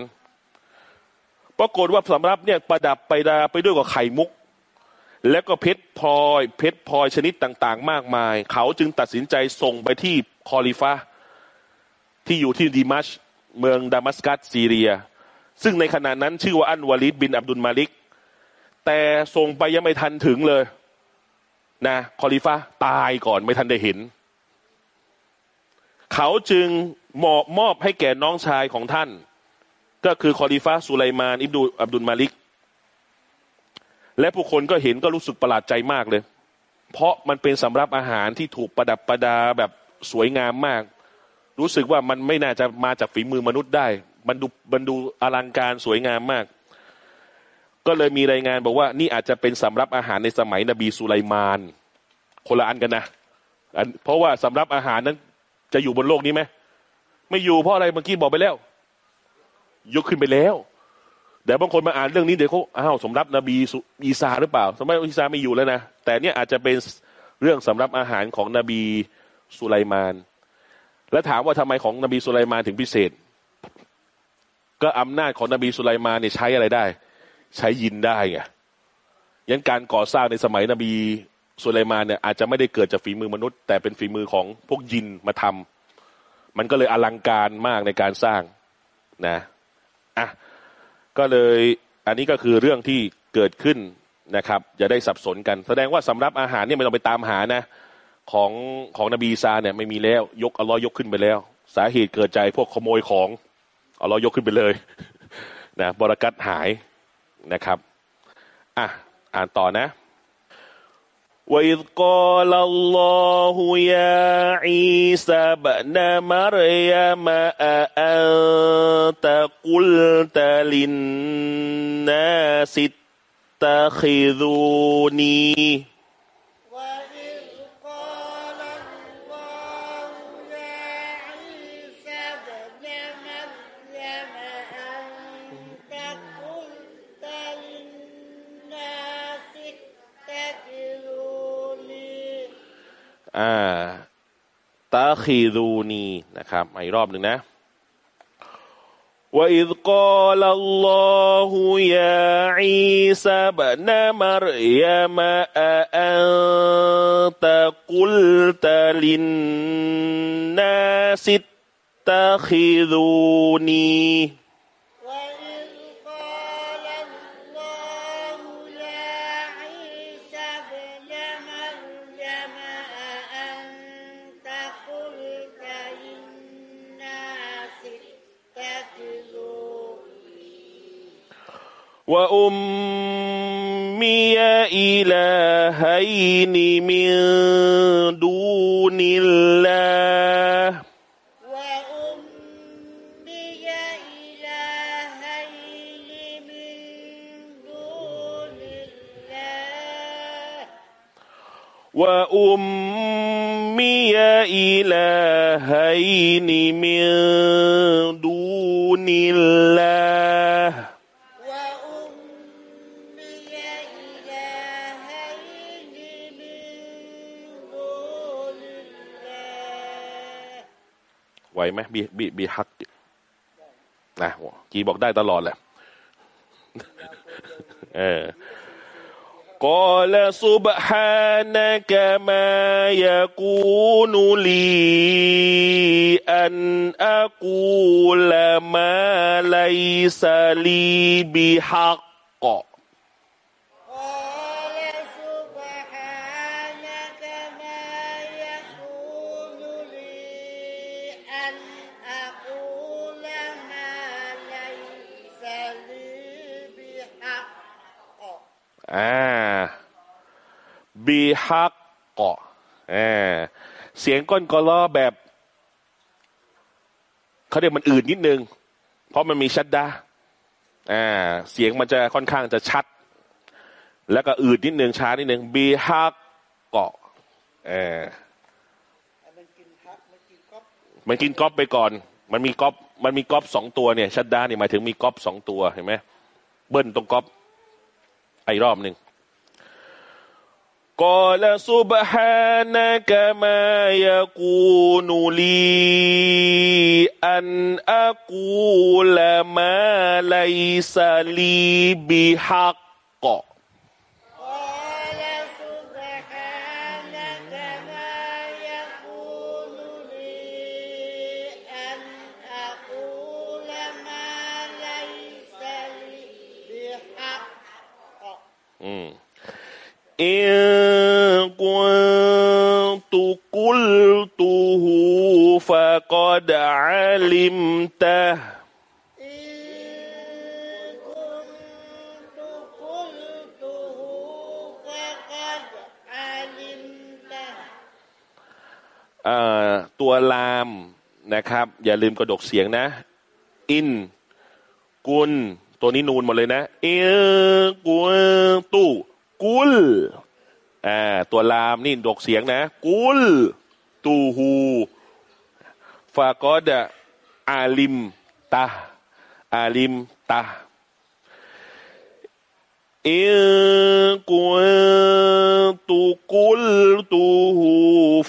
ปรากฏว่าสำรับเนี่ยประดับไปดาไปด้วยกับไข่มุก และก็เพชรพลอย เพชรพลอยชนิดต่าง ๆ มากมาย เขาจึงตัดสินใจส่งไปที่คอลิฟา ที่อยู่ที่ดิมัชก์เมืองดามัสกัสซีเรีย ซึ่งในขณะนั้นชื่อว่าอัลวาลิดบินอับดุลมาลิก แต่ส่งไปยังไม่ทันถึงเลยนะคอลิฟาตายก่อนไม่ทันได้เห็น เขาจึงมอบมอบให้แก่น้องชายของท่าน ก็คือคอลิฟาสุไลมาน อิบนุอับดุลมาลิก และผู้คนก็เห็นก็รู้สึกประหลาดใจมากเลย เพราะมันเป็นสำรับอาหารที่ถูกประดับประดาแบบสวยงามมาก รู้สึกว่ามันไม่น่าจะมาจากฝีมือมนุษย์ได้ มันดูมันดูอลังการสวยงามมาก ก็เลยมีรายงานบอกว่า นี่อาจจะเป็นสำรับอาหารในสมัยนบีสุไลมาน คนละอันกันนะเพราะว่าสำรับอาหารนั้นจะอยู่บนโลกนี้ไหมไม่อยู่เพราะอะไรเมื่อกี้บอกไปแล้ว ยกขึ้นไปแล้วเดี๋ยวบางคนมาอ่านเรื่องนี้เดี๋ยวเขาอ้าวสมรับนบีอีสาหรือเปล่า สมัยอีสาไม่อยู่แล้วนะแต่เนี่ยอาจจะเป็นเรื่องสำรับอาหารของนบีสุไลมาน และถามว่าทำไมของนบีสุไลมานถึงพิเศษ ก็อำนาจของนบีสุไลมานเนี่ยใช้อะไรได้ ใช้ยินได้ไงยันการก่อสร้างในสมัยนบีสุไลมานเนี่ยอาจจะไม่ได้เกิดจากฝีมือมนุษย์ แต่เป็นฝีมือของพวกยินมาทำมันก็เลยอลังการมากในการสร้างนะอะก็เลยอันนี้ก็คือเรื่องที่เกิดขึ้นนะครับอย่าได้สับสนกัน แสดงว่าสำรับอาหารเนี่ยไม่ต้องไปตามหานะ ของของนบีซาเนี่ยไม่มีแล้ว ยกอัลลอฮ์ยกขึ้นไปแล้ว สาเหตุเกิดใจพวกขโมยของอัลลอฮ์ยกขึ้นไปเลยนะบรากัดหายนะครับอ่ะอ่านต่อนะ وإذ قال الله يا عيسى ابن مريم أأنت قلت للناس اتخذوني อ่าตาคีรูนีนะครับอีกรอบหนึ่งนะ وإذ قال الله يا عيسى ابن مريم أأنت قلت للناس اتخذوني وأمي إلهين من دون الله وأمي إلهين من دون الله وأمي إلهين من دون الله บีบีบีฮักนะจีบอกได้ตลอดแหละ เออ قال سبحانك ما يكون لي أن أقول ما ليس لي بحق อ่าบีฮักกออ่าเสียงก้นกอล้อแบบเขาเรียกมันอื่นนิดนึง เพราะมันมีชัดดาอ่าเสียงมันจะค่อนข้างจะชัด แล้วก็อื่นนิดนึงช้านิดนึงบีฮักกอเออมันกินพักมันกินก๊อบมันกินก๊อปไปก่อน มันมีก๊อปมันมีก๊อปสองตัวเนี่ย ชัดดาเนี่ยหมายถึงมีก๊อปสองตัวเห็นไหมเบิ้ลตรงก๊อป อีกรอบหนึ่งกล่สุบฮานะกามายกูนุลีอันอากูลมาไลซาลีบิฮัก إن كنت قلته فقد علمته إن كنت قلته فقد علمته เอ่อตัวลามนะครับ อย่าลืมกระดกเสียงนะ อิน กุล ตัวนี้นูนหมดเลยนะ เอกุตุกุลอ่าตัวลามนี่ดกเสียงนะ กุล ตูฮูฟากอดอาลิมตาอาลิมตาอิกุตุกุลตูฮู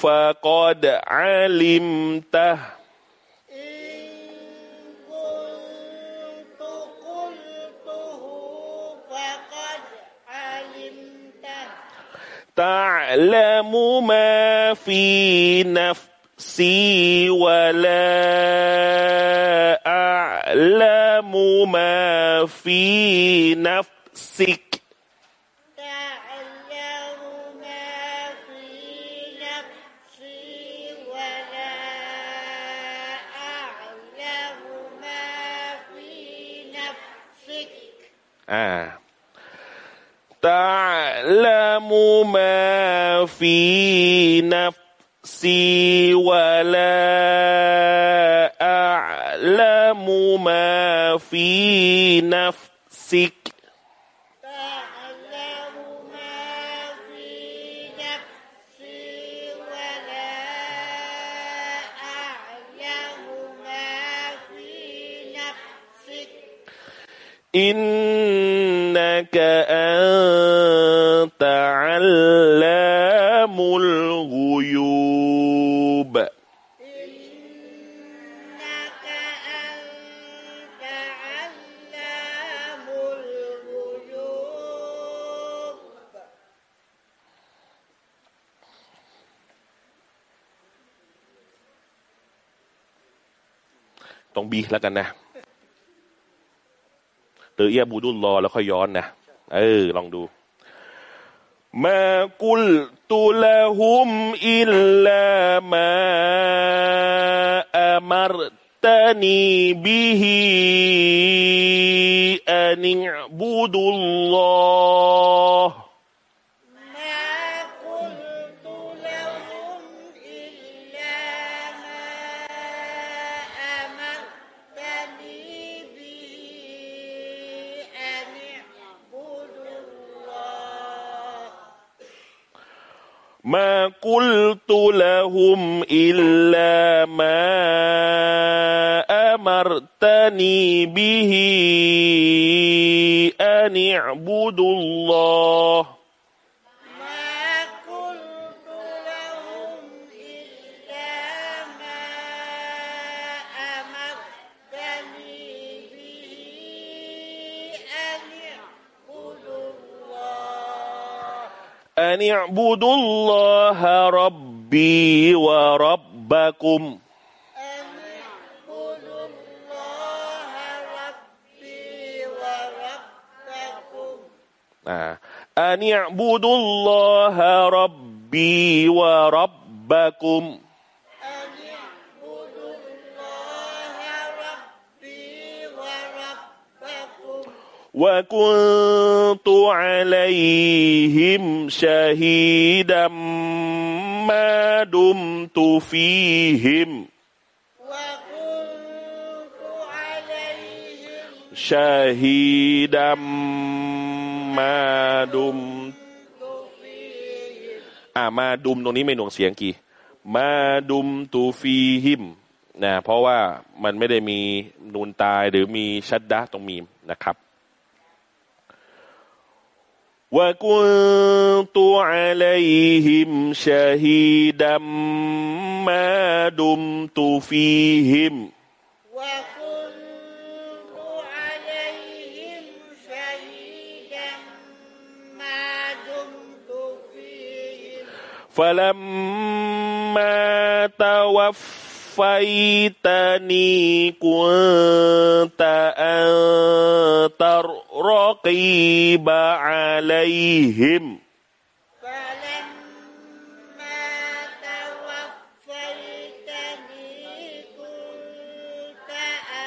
ฟากอดอาลิมตา تعلم ما في نفسي ولا أعلم ما في نفسك تعلم ما في نفسي ولا أعلم ما في نفسك อ่า تعلم ما في نفسي ولا أعلم ما في نفسك. تعلم إنك أنت علام الغيوب. ต้องบีแล้วกันนะ รือเอียบูดุลรอแล้วค่อยย้อนนะเออ ลองดูมากุลตุลาหุมอิลลามาอามาร์ตานีบิฮิอันิบูดุลลอฮ์ ما قلت لهم إلا ما أمرتني به أن اعبدوا الله. أن اعبدوا الله ربي وربكم. أن اعبدوا الله ربي وربكم. وكنت عليهم شهيدا ما دمت فيهم وكنت عليهم شهيدا ما دمت فيهم อ่ามาดุมตรงนี้ไม่หน่วงเสียงกี่ มาดุมตูฟีหิมนะเพราะว่ามันไม่ได้มีนูนตายหรือมีชัดดะตรงมีมนะครับ وكنت عليهم شهيدا ما دمت فيهم وكنت عليهم شهيدا ما دمت فيهم فلما توفيتني كنت أنت الرقيب عليهم فلما توفيتني كنت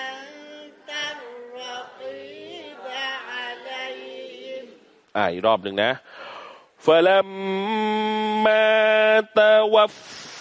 أنت الرقيب عليهم อ่าอีกรอบหนึ่งนะ فلما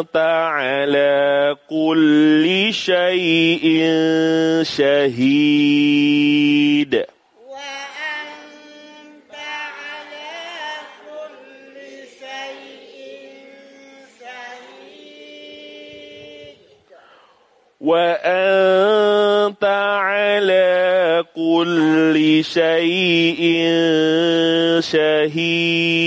أنت الرقيب عليهم وأنت على كل شيء شهيد. وأنت على كل شيء شهيد. وأنت على كل شيء شهيد.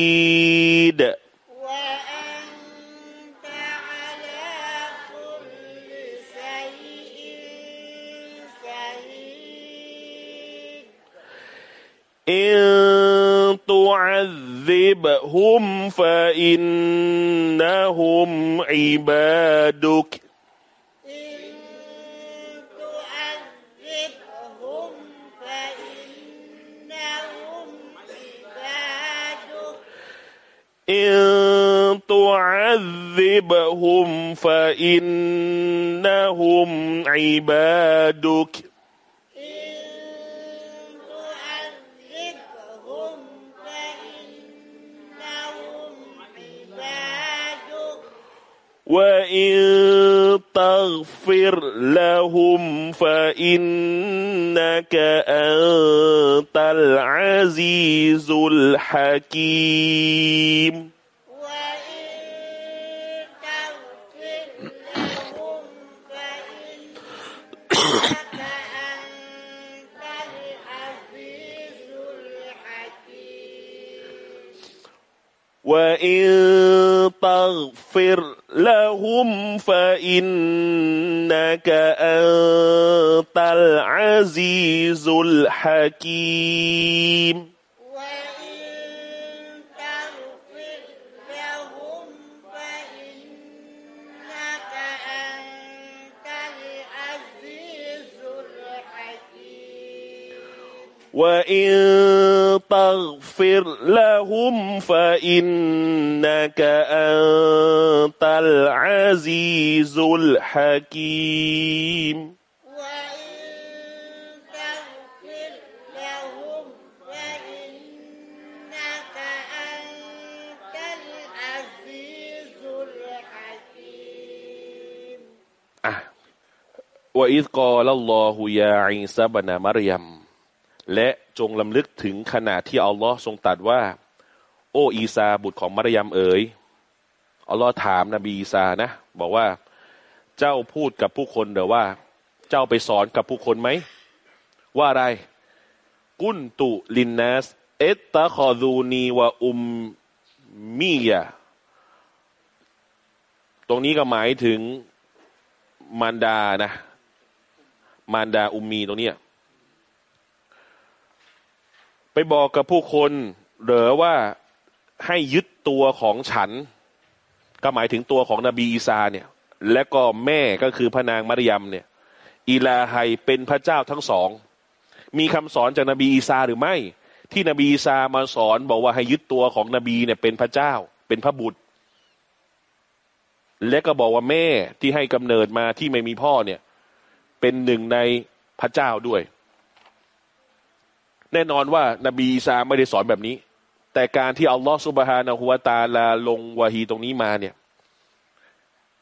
تعذبهم فإنهم عبادك. إن تعذبهم فإنهم عبادك. حكيم. <coughs> وإن تغفر لهم فإنك أنت العزيز الحكيم. ยาอีซาบนามารยมและ จงลำลึกถึงขณะที่อัลลอฮ์ทรงตรัสว่า โอ้อีซาบุตรของมารยามเอ๋ยอัลลอฮ์ถามนบีอีซานะบอกว่าเจ้าพูดกับผู้คนเดี๋ยวว่า เจ้าไปสอนกับผู้คนไหม ว่าอะไร กุนตุลินนัสเอตตะคอดูนีวะอุมมียะตรงนี้ก็หมายถึงมารดานะ มารดาอุมมีตรงนี้ ไปบอกกับผู้คนเหรือว่าให้ยึดตัวของฉัน ก็หมายถึงตัวของนบีอีสาเนี่ย และก็แม่ก็คือพระนางมารยมเนี่ยอีลาไฮเป็นพระเจ้าทั้งสอง มีคำสอนจากนบีอีสาหรือไม่ ที่นบีอีสามาสอนบอกว่าให้ยึดตัวของนบีเนี่ยเป็นพระเจ้า เป็นพระบุตร และก็บอกว่าแม่ที่ให้กำเนิดมาที่ไม่มีพ่อเนี่ย เป็นหนึ่งในพระเจ้าด้วย แน่นอนว่านบีอีสาไม่ได้สอนแบบนี้ แต่การที่อัลลอฮฺสุบฮานะฮุวาตาลาลงวะฮีตรงนี้มาเนี่ย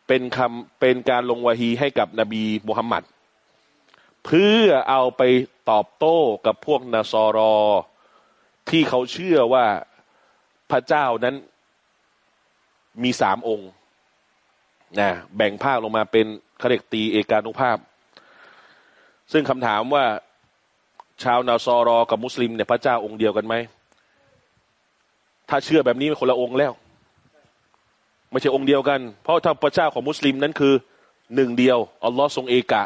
เป็นคำเป็นการลงวะฮีให้กับนบีมุฮัมมัดเพื่อเอาไปตอบโต้กับพวกนาซอรอ ที่เขาเชื่อว่าพระเจ้านั้นมีสามองค์นะแบ่งภาคลงมาเป็นเขาเรกตีเอกานุภาพ ซึ่งคำถามว่า ชาวนาซอรอกับมุสลิมเนี่ยพระเจ้าองค์เดียวกันไหม ถ้าเชื่อแบบนี้เป็นคนละองค์แล้ว ไม่ใช่องค์เดียวกัน เพราะถ้าพระเจ้าของมุสลิมนั้นคือหนึ่งเดียวอัลลอฮ์ทรงเอกะ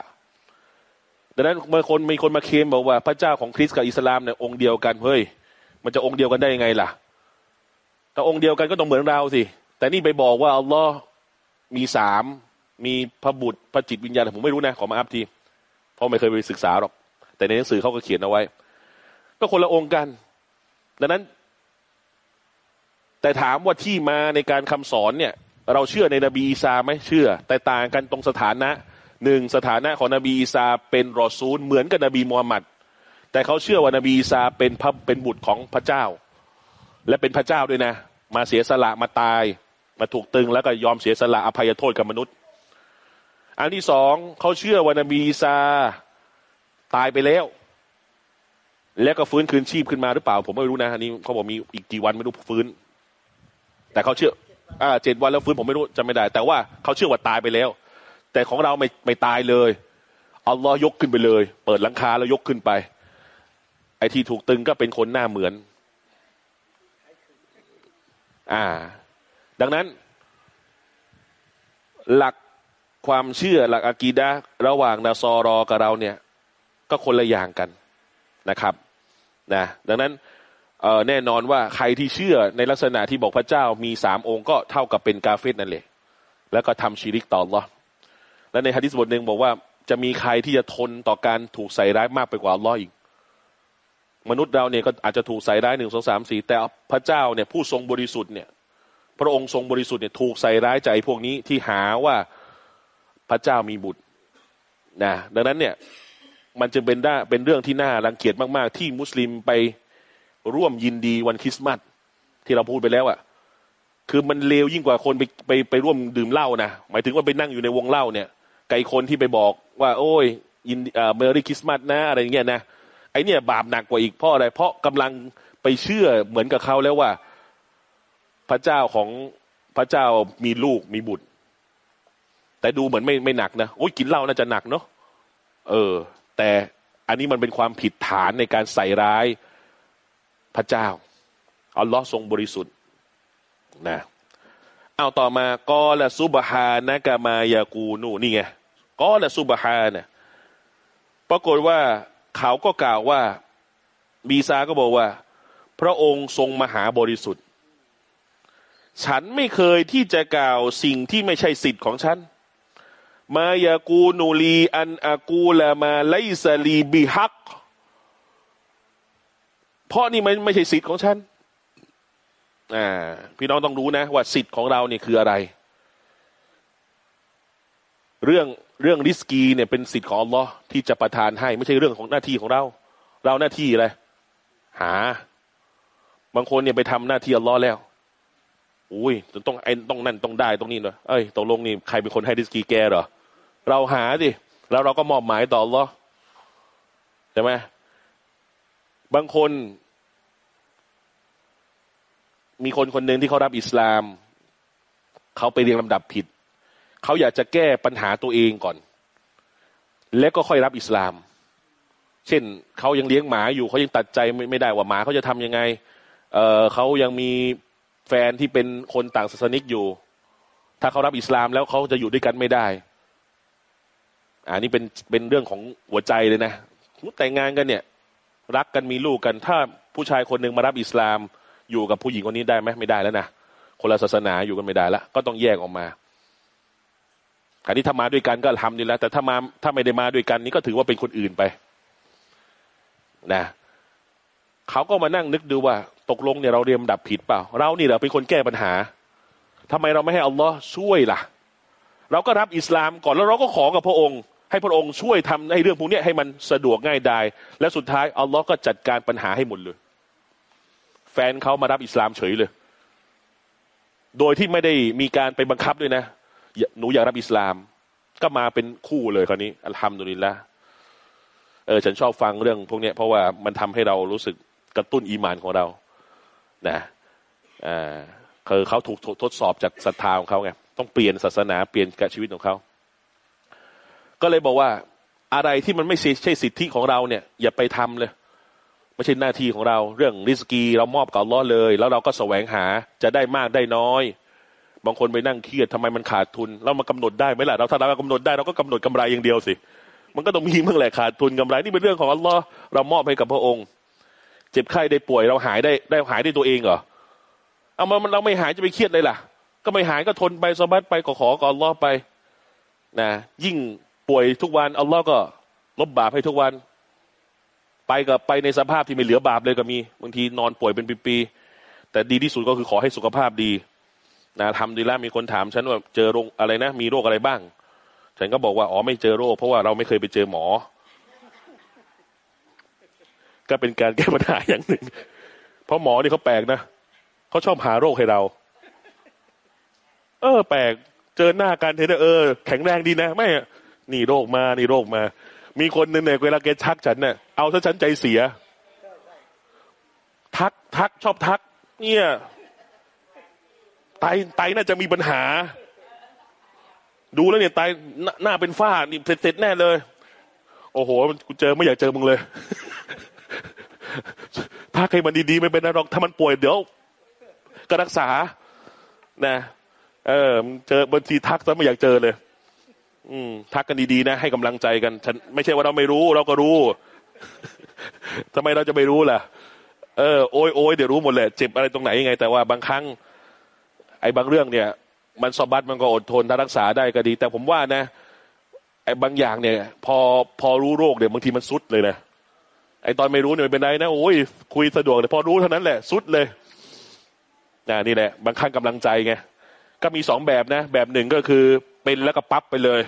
ดังนั้นเมื่อคนมีคนมาเคลมบอกว่าพระเจ้าของคริสต์กับอิสลามเนี่ยองค์เดียวกันเฮ้ยมันจะองค์เดียวกันได้ยังไงล่ะถ้าองค์เดียวกันก็ต้องเหมือนเราสิแต่นี่ไปบอกว่าอัลลอฮ์มีสามมีพระบุตรพระจิตวิญญาณผมไม่รู้นะขอมาอัพทีเพราะไม่เคยไปศึกษาหรอก แต่ในหนังสือเขาก็เขียนเอาไว้ ก็คนละองค์กัน ดังนั้น แต่ถามว่าที่มาในการคำสอนเนี่ย เราเชื่อในนบีอีสาไหมเชื่อ แต่ต่างกันตรงสถานะหนึ่งสถานะของนบีอีสาเป็นรอซูลเหมือนกับนบีมูฮัมมัด แต่เขาเชื่อว่านบีอีสาเป็นพระเป็นบุตรของพระเจ้า และเป็นพระเจ้าด้วยนะ มาเสียสละมาตาย มาถูกตึงแล้วก็ยอมเสียสละอภัยโทษกับมนุษย์ อันที่สองเขาเชื่อว่านบีอีสา ตายไปแล้ว แล้วก็ฟื้นคืนชีพขึ้นมาหรือเปล่า ผมไม่รู้นะอันนี้เขาบอกมีอีกกี่วันไม่รู้ฟื้น แต่เขาเชื่อ อ่าเจ็ดวันแล้วฟื้นผมไม่รู้จำไม่ได้ แต่ว่าเขาเชื่อว่าตายไปแล้ว แต่ของเราไม่ไม่ตายเลยอัลลอฮ์ยกขึ้นไปเลย เปิดหลังคาแล้วยกขึ้นไป ไอ้ที่ถูกตึงก็เป็นคนหน้าเหมือน อ่า ดังนั้น หลักความเชื่อหลักอะกีดะระหว่างนาซอรอกับเราเนี่ย ก็คนละอย่างกันนะครับนะดังนั้นแน่นอนว่าใครที่เชื่อในลักษณะที่บอกพระเจ้ามีสามองค์ก็เท่ากับเป็นกาเฟตนั่นแหละแล้วก็ทำชีริกต่ออัลลอและในฮะดิษบทหนึ่งบอกว่าจะมีใครที่จะทนต่อการถูกใส่ร้ายมากไปกว่าลลออีก มนุษย์เราเนี่ยก็อาจจะถูกใส่ร้ายหนึ่งสองสามสี่แต่พระเจ้าเนี่ยผู้ทรงบริสุทธิ์เนี่ย พระองค์ทรงบริสุทธิ์เนี่ยถูกใส่ร้ายใจพวกนี้ที่หาว่าพระเจ้ามีบุตรนะดังนั้นเนี่ย มันจะเป็นได้เป็นเรื่องที่น่ารังเกียจมากๆ ที่มุสลิมไปร่วมยินดีวันคริสต์มาสที่เราพูดไปแล้วอะ่ะ คือมันเลวยิ่งกว่าคนไปไปไปร่วมดื่มเหล้านะหมายถึงว่าไปนั่งอยู่ในวงเหล้าเนี่ยไกลคนที่ไปบอกว่า โอ้ยยินเอ่อเมอรี่คริสต์มาสนะอะไรเงี้ยนะไอเนี่ยบาปหนักกว่าอีกเพราะอะไร เพราะกำลังไปเชื่อเหมือนกับเขาแล้วว่า พระเจ้าของพระเจ้ามีลูกมีบุตร แต่ดูเหมือนไม่ไม่หนักนะโอ้ยกินเหล้าน่าจะหนักเนาะเออ แต่อันนี้มันเป็นความผิดฐานในการใส่ร้ายพระเจ้าอัลลอฮ์ทรงบริสุทธิ์นะเอาต่อมากอละซุบฮานะกามายากูนูนี่ไงกอละซุบฮานะปรากฏว่าเขาก็กล่าวว่าบีซาก็บอกว่า พระองค์ทรงมหาบริสุทธิ์ ฉันไม่เคยที่จะกล่าวสิ่งที่ไม่ใช่สิทธิ์ของฉัน มายากูนูลีอันอากูละมาไลซาลีบิฮัก เพราะนี่มันไม่ใช่สิทธิ์ของฉันอ่าพี่น้องต้องรู้นะ ว่าสิทธิ์ของเราเนี่ยคืออะไร เรื่องเรื่องริสกีเนี่ยเป็นสิทธิ์ของอัลลอฮ์ที่จะประทานให้ ไม่ใช่เรื่องของหน้าที่ของเรา เราหน้าที่อะไรหา บางคนเนี่ยไปทำหน้าที่อัลลอฮ์แล้วอุ้ยต้องไอ้ต้องนั่นต้องได้ตรงนี้เนอะเอ้ยตกลงนี่ใครเป็นคนให้ริสกีแกเหรอ เราหาดิแล้วเราก็มอบหมายต่ออัลลอใช่ไหมบางคน มีคนคนหนึ่งที่เขารับอิสลาม เขาไปเรียงลำดับผิด เขาอยากจะแก้ปัญหาตัวเองก่อน แล้วก็ค่อยรับอิสลาม เช่นเขายังเลี้ยงหมาอยู่เขายังตัดใจไม่ไมได้ว่าหมาเขาจะทำยังไงเเขายังมีแฟนที่เป็นคนต่างศาสนิกอยู่ ถ้าเขารับอิสลามแล้วเขาจะอยู่ด้วยกันไม่ได้ อ่านี่เป็นเป็นเรื่องของหัวใจเลยนะแต่งงานกันเนี่ย รักกันมีลูกกัน ถ้าผู้ชายคนหนึ่งมารับอิสลาม อยู่กับผู้หญิงคนนี้ได้ไหมไม่ได้แล้วนะคนละศาสนาอยู่กันไม่ได้แล้วก็ต้องแยกออกมาอันนี้ถ้ามาด้วยกันก็ทำดีแล้วแต่ถ้ามาถ้าไม่ได้มาด้วยกันนี่ก็ถือว่าเป็นคนอื่นไป นะเขาก็มานั่งนึกดูว่า ตกลงเนี่ยเราเรียมดับผิดเปล่า เรานี่เหรอเป็นคนแก้ปัญหาทำไมเราไม่ให้อัลลอฮ์ช่วยล่ะ เราก็รับอิสลามก่อนแล้วเราก็ขอกับพระองค์ ให้พระองค์ช่วยทำให้เรื่องพวกนี้ให้มันสะดวกง่ายดายและสุดท้ายอัลลอฮ์ก็จัดการปัญหาให้หมดเลย แฟนเขามารับอิสลามเฉยเลย โดยที่ไม่ได้มีการไปบังคับด้วยนะ หนูอยากรับอิสลาม ก็มาเป็นคู่เลยคราวนี้อัลฮัมดุลิลละเออฉันชอบฟังเรื่องพวกนี้เพราะว่ามันทำให้เรารู้สึกกระตุ้นอีมานของเรา นะอ่าคือเขาถูกทดสอบจากศรัทธาของเขาไงต้องเปลี่ยนศาสนาเปลี่ยนกับชีวิตของเขา ก็เลยบอกว่าอะไรที่มันไม่ใช่สิทธิของเราเนี่ย อย่าไปทำเลยไม่ใช่หน้าที่ของเรา เรื่องริสกี เรามอบกับล้อเลย แล้วเราก็แสวงหาจะได้มากได้น้อย บางคนไปนั่งเครียดทำไมมันขาดทุน เรามากำหนดได้ไหมล่ะเราถ้าเรากำหนดได้เราก็กำหนดกำไรอย่างเดียวสิ มันก็ต้องมีเมื่อไหร่ขาดทุนกำไรนี่เป็นเรื่องของอัลลอฮ์เรามอบให้กับพระองค์ เจ็บไข้ได้ป่วยเราหายได้ได้หายได้ตัวเองเหรอเอามาเราไม่หายจะไปเครียดเลยล่ะ ก็ไม่หายก็ทนไปสบัดไปก็ขอกับอัลลอฮ์ไปนะยิ่ง ป่วยทุกวันอัลลอฮ์ก็ลบบาปให้ทุกวัน ไปกับไปในสภาพที่ไม่เหลือบาปเลยก็มีบางทีนอนป่วยเป็นปีๆแต่ดีที่สุดก็คือขอให้สุขภาพดีนะทำดีแล้วมีคนถามฉันว่าเจอโรคอะไรนะ มีโรคอะไรบ้าง ฉันก็บอกว่าอ๋อไม่เจอโรค เพราะว่าเราไม่เคยไปเจอหมอ ก็เป็นการแก้ปัญหาอย่างหนึ่ง เพราะหมอนี่เขาแปลกนะเขาชอบหาโรคให้เรา เออ แปลก เจอหน้ากันเห็นเออ แข็งแรงดีนะ ไม่ นี่โรคมานี่โรคมา มีคนหนึ่งเนี่ยเวลาแกชักฉันเนี่ยเอาซะฉันใจเสีย ทักทักชอบทัก เนี่ยไตไตน่าจะมีปัญหา ดูแล้วเนี่ยไตหน้าเป็นฝ้านี่เสร็จแน่เลย โอ้โหกูเจอไม่อยากเจอมึงเลยถ้าใครมันดีๆไม่เป็นไรหรอกถ้ามันป่วยเดี๋ยวก็รักษานะเออเจอบางทีทักซะไม่อยากเจอเลย อืมทักกันดีๆนะ ให้กำลังใจกันฉันไม่ใช่ว่าเราไม่รู้ เราก็รู้ทำไมเราจะไม่รู้ล่ะ เออโอ้ยโอยเดี๋ยวรู้หมดแหละเจ็บอะไรตรงไหนยังไง แต่ว่าบางครั้ง ไอ้บางเรื่องเนี่ย มันสบัดมันก็อดทนถ้ารักษาได้ก็ดี แต่ผมว่านะไอ้บางอย่างเนี่ย พอพอรู้โรคเนี่ยบางทีมันสุดเลยนะไอ้ตอนไม่รู้เนี่ยเป็นไรนะโอ้ยคุยสะดวกแต่พอรู้เท่านั้นแหละสุดเลยนะนี่แหละ บางครั้งกำลังใจไงก็มีสองแบบนะ แบบหนึ่งก็คือเป็นแล้วก็ปั๊บไปเลย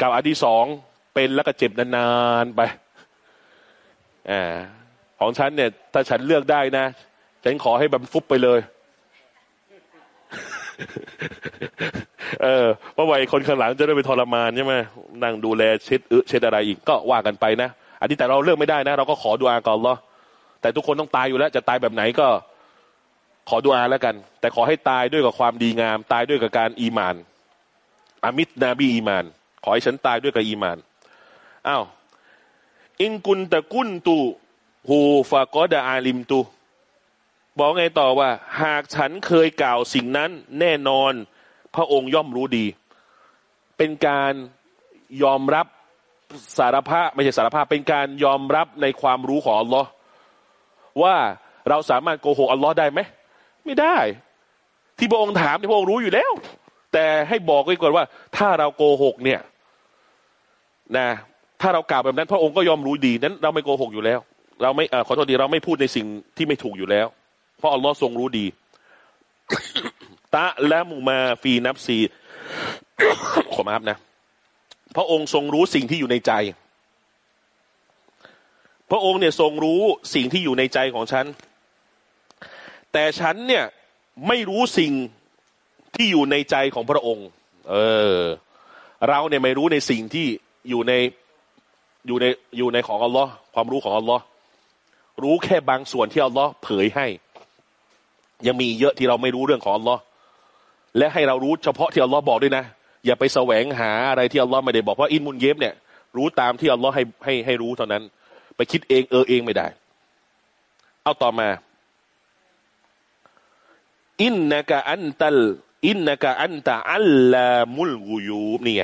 กับอันที่สองเป็นแล้วก็เจ็บนานๆไปอของฉันเนี่ย ถ้าฉันเลือกได้นะ ฉันขอให้แบบฟุบไปเลย เออเพราะว่าไอ้คนข้างหลังจะได้ไปทรมานใช่ไหมนั่งดูแลเช็ดเออเช็ดอะไรอีกก็ว่ากันไปนะอันนี้แต่เราเลือกไม่ได้นะ เราก็ขอดูอาก่อนเหรอแต่ทุกคนต้องตายอยู่แล้ว จะตายแบบไหนก็ ขอดูอาแล้วกัน แต่ขอให้ตายด้วยกับความดีงาม ตายด้วยกับการอีมานอามิตนาบีอีมาน ขอให้ฉันตายด้วยกับอีมานอ้าวอิงกุนตะกุนตูฮูฟากอดาอาลิมตูบอกไงต่อว่า หากฉันเคยกล่าวสิ่งนั้นแน่นอน พระองค์ย่อมรู้ดี เป็นการยอมรับสารภาพไม่ใช่สารภาพเป็นการยอมรับในความรู้ของอัลลอฮ์ว่าเราสามารถโกหกอัลลอฮ์ได้ไหมไม่ได้ ที่พระองค์ถามที่พระองค์รู้อยู่แล้ว แต่ให้บอกไว้ก่อนว่า ถ้าเราโกหกเนี่ย นะถ้าเรากล่าวแบบนั้น พระองค์ก็ยอมรู้ดีนั้น เราไม่โกหกอยู่แล้ว เราไม่อขอโทษดีเราไม่พูดในสิ่งที่ไม่ถูกอยู่แล้ว เพราะอัลลอฮ์ทรงรู้ดี ตะและมูมาฟีนับซีขอมาครับนะ พระองค์ทรงรู้สิ่งที่อยู่ในใจ พระองค์เนี่ยทรงรู้สิ่งที่อยู่ในใจของฉัน แต่ฉันเนี่ยไม่รู้สิ่งที่อยู่ในใจของพระองค์ เออ เราเนี่ยไม่รู้ในสิ่งที่ อยู่ในอยู่ในอยู่ในของอัลลอฮ์ความรู้ของอัลลอฮ์รู้แค่บางส่วนที่อัลลอฮ์เผยให้ ยังมีเยอะที่เราไม่รู้เรื่องของอัลลอฮ์และให้เรารู้เฉพาะที่อัลลอฮ์บอกด้วยนะ อย่าไปแสวงหาอะไรที่อัลลอฮ์ไม่ได้บอกเพราะอินมุนเยบเนี่ย รู้ตามที่อัลลอฮ์ให้ให้ให้รู้เท่านั้น ไปคิดเองเออเองไม่ได้ เอาต่อมา อินนากะอันตัลอินนากะอันตะอัลลามุลกุยูบนี่ไง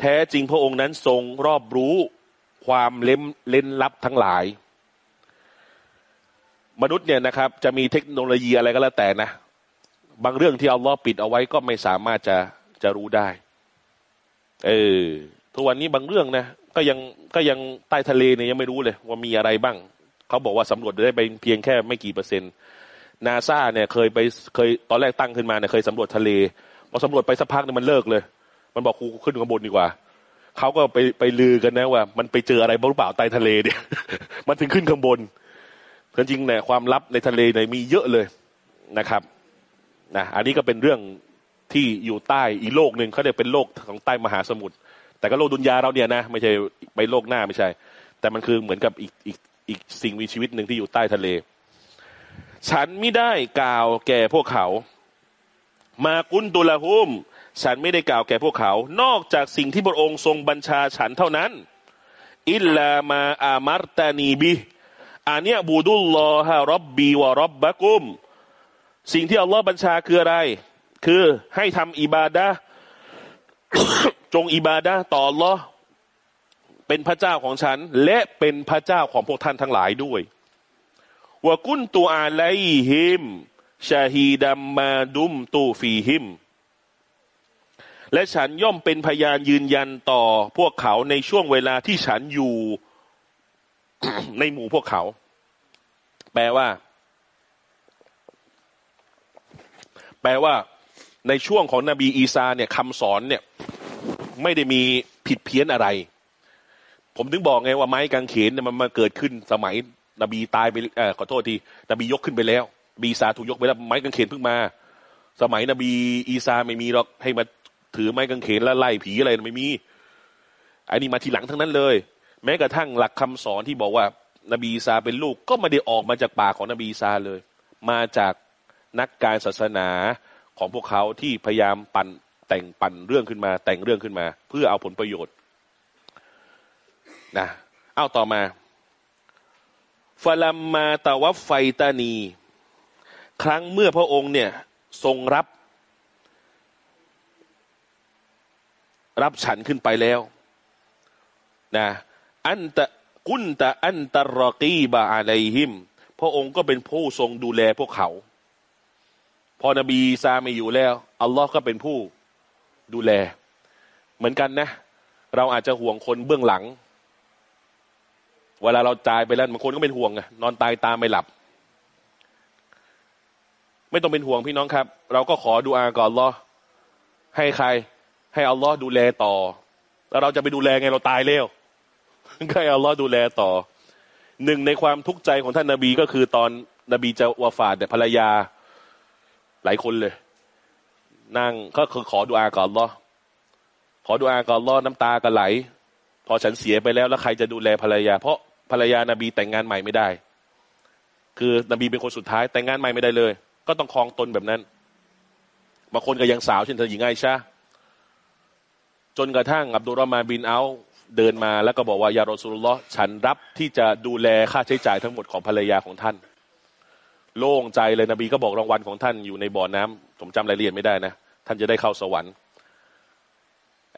แท้จริงพระองค์นั้นทรงรอบรู้ความเล่นเล่นลับทั้งหลาย มนุษย์เนี่ยนะครับ จะมีเทคโนโลยีอะไรก็แล้วแต่นะ บางเรื่องที่อัลลอฮ์ปิดเอาไว้ก็ไม่สามารถจะจะรู้ได้ เออทุกวันนี้บางเรื่องนะก็ยังก็ยังใต้ทะเลเนี่ยยังไม่รู้เลย ว่ามีอะไรบ้าง เขาบอกว่าสำรวจได้ไปเพียงแค่ไม่กี่เปอร์เซ็นต์นาซาเนี่ยเคยไปเคยตอนแรกตั้งขึ้นมาเนี่ยเคยสำรวจทะเลพอสำรวจไปสักพักเนี่ยมันเลิกเลย มันบอกครูขึ้นข้างบนดีกว่าเขาก็ไปไปลือกันนะว่า มันไปเจออะไรบ้างหรือเปล่าใต้ทะเลเนี่ย มันถึงขึ้นข้างบนจริงเนี่ยความลับในทะเลเนี่ยมีเยอะเลยนะครับนะอันนี้ก็เป็นเรื่องที่อยู่ใต้อีกโลกหนึ่งเขาเรียกเป็นโลกของใต้มหาสมุทรแต่ก็โลกดุนยาเราเนี่ยนะไม่ใช่ไปโลกหน้าไม่ใช่ แต่มันคือเหมือนกับอีกอีกอีกสิ่งมีชีวิตหนึ่งที่อยู่ใต้ทะเล ฉันไม่ได้กล่าวแก่พวกเขา มากุนตุลาหุม ฉันไม่ได้กล่าวแก่พวกเขา นอกจากสิ่งที่พระองค์ทรงบัญชาฉันเท่านั้น อิลลามาอามัรตานีบิอันเนี้ยบูดุลลอฮะรับบีวะรับบะกุม สิ่งที่อัลลอฮ์บัญชาคืออะไร คือให้ทำอิบาดะจงอิบาดะต่ออัลลอฮ์เป็นพระเจ้าของฉัน และเป็นพระเจ้าของพวกท่านทั้งหลายด้วยวกุนตูอาไลฮิมชาฮีดัมมาดุมตูฟีฮิม และฉันย่อมเป็นพยานยืนยันต่อพวกเขาในช่วงเวลาที่ฉันอยู่ในหมู่พวกเขา แปลว่า แปลว่า ในช่วงของนบีอีสาเนี่ยคำสอนเนี่ย ไม่ได้มีผิดเพี้ยนอะไร ผมถึงบอกไงว่าไม้กางเขนเนี่ยมันมาเกิดขึ้นสมัย นบีตายไปอขอโทษทีนบียกขึ้นไปแล้วบีอีสาถูกยกไปแล้วไม้กางเขนเพิ่งมา สมัยนบีอีสาไม่มีหรอกให้มา ถือไม้กางเขนแล้วไล่ผีอะไรไม่มี อันนี้มาทีหลังทั้งนั้นเลย แม้กระทั่งหลักคำสอนที่บอกว่า นบีอีสาเป็นลูกก็ไม่ได้ออกมาจากปากของนบีอีสาเลย มาจากนักการศาสนาของพวกเขาที่พยายามปั่นแต่งปั่นเรื่องขึ้นมา แต่งเรื่องขึ้นมา เพื่อเอาผลประโยชน์นะเอาต่อมาฟลัมมาตะวัฟไฟตานี ครั้งเมื่อพระองค์เนี่ย ทรงรับ รับฉันขึ้นไปแล้วนะอันตะกุนตะอันตะรอกีบะอะไลฮิม พระองค์ก็เป็นผู้ทรงดูแลพวกเขา พอนบีซาไม่อยู่แล้ว อัลลอฮ์ก็เป็นผู้ดูแล เหมือนกันนะ เราอาจจะห่วงคนเบื้องหลัง เวลาเราตายไปแล้วบางคนก็เป็นห่วงไงนอนตายตามไม่หลับ ไม่ต้องเป็นห่วงพี่น้องครับ เราก็ขอดูอาก่อนอัลลอให้ใคร ให้อัลลอฮ์ดูแลต่อ แล้วเราจะไปดูแลไงเราตายแล้วก็ให้อัลลอฮ์ดูแลต่อ หนึ่งในความทุกข์ใจของท่านนาบีก็คือตอนนบีจะวาฟาดเนี่ภรรยาหลายคนเลย นั่งก็คือขอดูอาก่อนลอขอดูอาก่อนลอน้ำตาก็ไหล พอฉันเสียไปแล้วแล้วใครจะดูแลภรรยา เพราะภรรยานาบีแต่งงานใหม่ไม่ได้ คือนบีเป็นคนสุดท้ายแต่งงานใหม่ไม่ได้เลย ก็ต้องคลองตนแบบนั้นบางคนก็ยังสาวเช่นเธอหญิงไอชา จนกระทั่งอับดุลรอมานบินเอาเดินมาแล้วก็บอกว่ายารอสุลลอฮ์ฉันรับที่จะดูแลค่าใช้จ่ายทั้งหมดของภรรยาของท่าน โล่งใจเลยนบีก็บอกรางวัลของท่านอยู่ในบ่อน้ำผมจำรายละเอียดไม่ได้นะ ท่านจะได้เข้าสวรรค์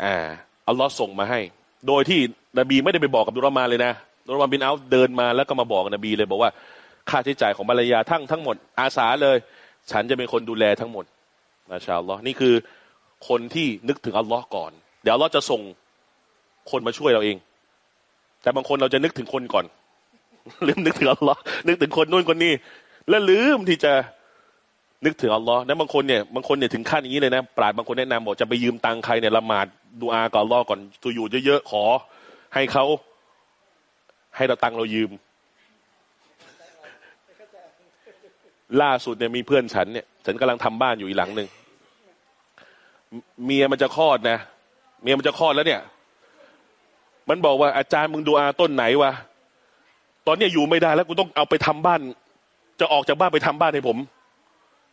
อ่าอัลลอฮ์ส่งมาให้ โดยที่นบีไม่ได้ไปบอกกับดุลรมานเลยนะดุลรมานบินเอาเดินมาแล้วก็มาบอกนบีเลยบอกว่าค่าใช้จ่ายของภรรยาทั้งทั้งหมด อาสาเลย ฉันจะเป็นคนดูแลทั้งหมดนะชาอัลลอฮ์นี่คือคนที่นึกถึงอัลลอฮ์ก่อน เดี๋ยวอัลลอฮ์จะส่งคนมาช่วยเราเอง แต่บางคนเราจะนึกถึงคนก่อนลืมนึกถึงอัลลอฮ์นึกถึงคนนู้นคนนี้ แล้วลืมที่จะนึกถึงอัลลอฮ์นะบางคนเนี่ยบางคนเนี่ยถึงขั้นอย่างนี้เลยนะปราดบางคนแนะนำบอกจะไปยืมตังค์ใครเนี่ยละหมาดดูอากับอัลลอฮ์ก่อนตัวอยู่เยอะๆขอ ให้เขาให้เราตังค์เรายืม ล่าสุดเนี่ยมีเพื่อนฉันเนี่ย ฉันกำลังทำบ้านอยู่อีกหลังหนึ่งเมียมันจะคลอดนะ เมียมันจะคลอดแล้วเนี่ย มันบอกว่าอาจารย์มึงดูอาต้นไหนวะตอนเนี้ยอยู่ไม่ได้แล้วกูต้องเอาไปทำบ้าน จะออกจากบ้านไปทำบ้านให้ผม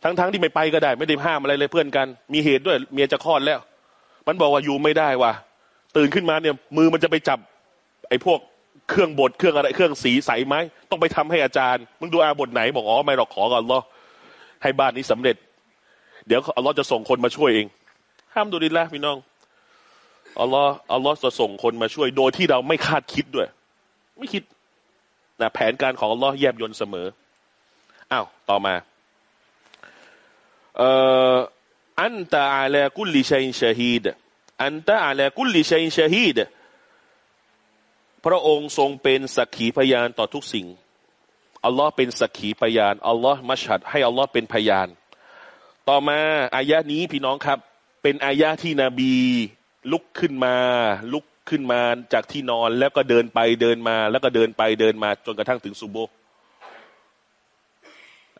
ทั้งๆทที่ไม่ไปก็ได้ ไม่ได้ห้ามอะไรเลยเพื่อนกัน มีเหตุด้วย เมียจะคลอดแล้ว มันบอกว่าอยู่ไม่ได้วะตื่นขึ้นมาเนี่ย มือมันจะไปจับ ไอ้พวกเครื่องบดเครื่องอะไรเครื่องสีใสไหมต้องไปทำให้อาจารย์ มึงดูอาบทไหนบอกอ๋อไม่หรอกขอก่อนรอให้บ้านนี้สำเร็จ เดี๋ยวอัลลอฮ์จะส่งคนมาช่วยเองห้ามดูดิละพี่น้อง อัลลอฮ์อัลลอฮ์จะส่งคนมาช่วยโดยที่เราไม่คาดคิดด้วย ไม่คิดนะแผนการของอัลลอฮ์แยบยนเสมออ้าวต่อมาเอ่ออันตะอาลากุลลิชัยชาฮีดอันตะอาลากุลลิชัยชาฮีดพระองค์ทรงเป็นสักขีพยานต่อทุกสิ่งอัลลอฮ์เป็นสักขีพยานอัลลอฮ์มัชฮัดให้อัลลอฮ์เป็นพยาน ต่อมาอายะนี้พี่น้องครับ เป็นอายะที่นบี ลุกขึ้นมา ลุกขึ้นมาจากที่นอนแล้วก็เดินไปเดินมา แล้วก็เดินไปเดินมาจนกระทั่งถึงซุโบ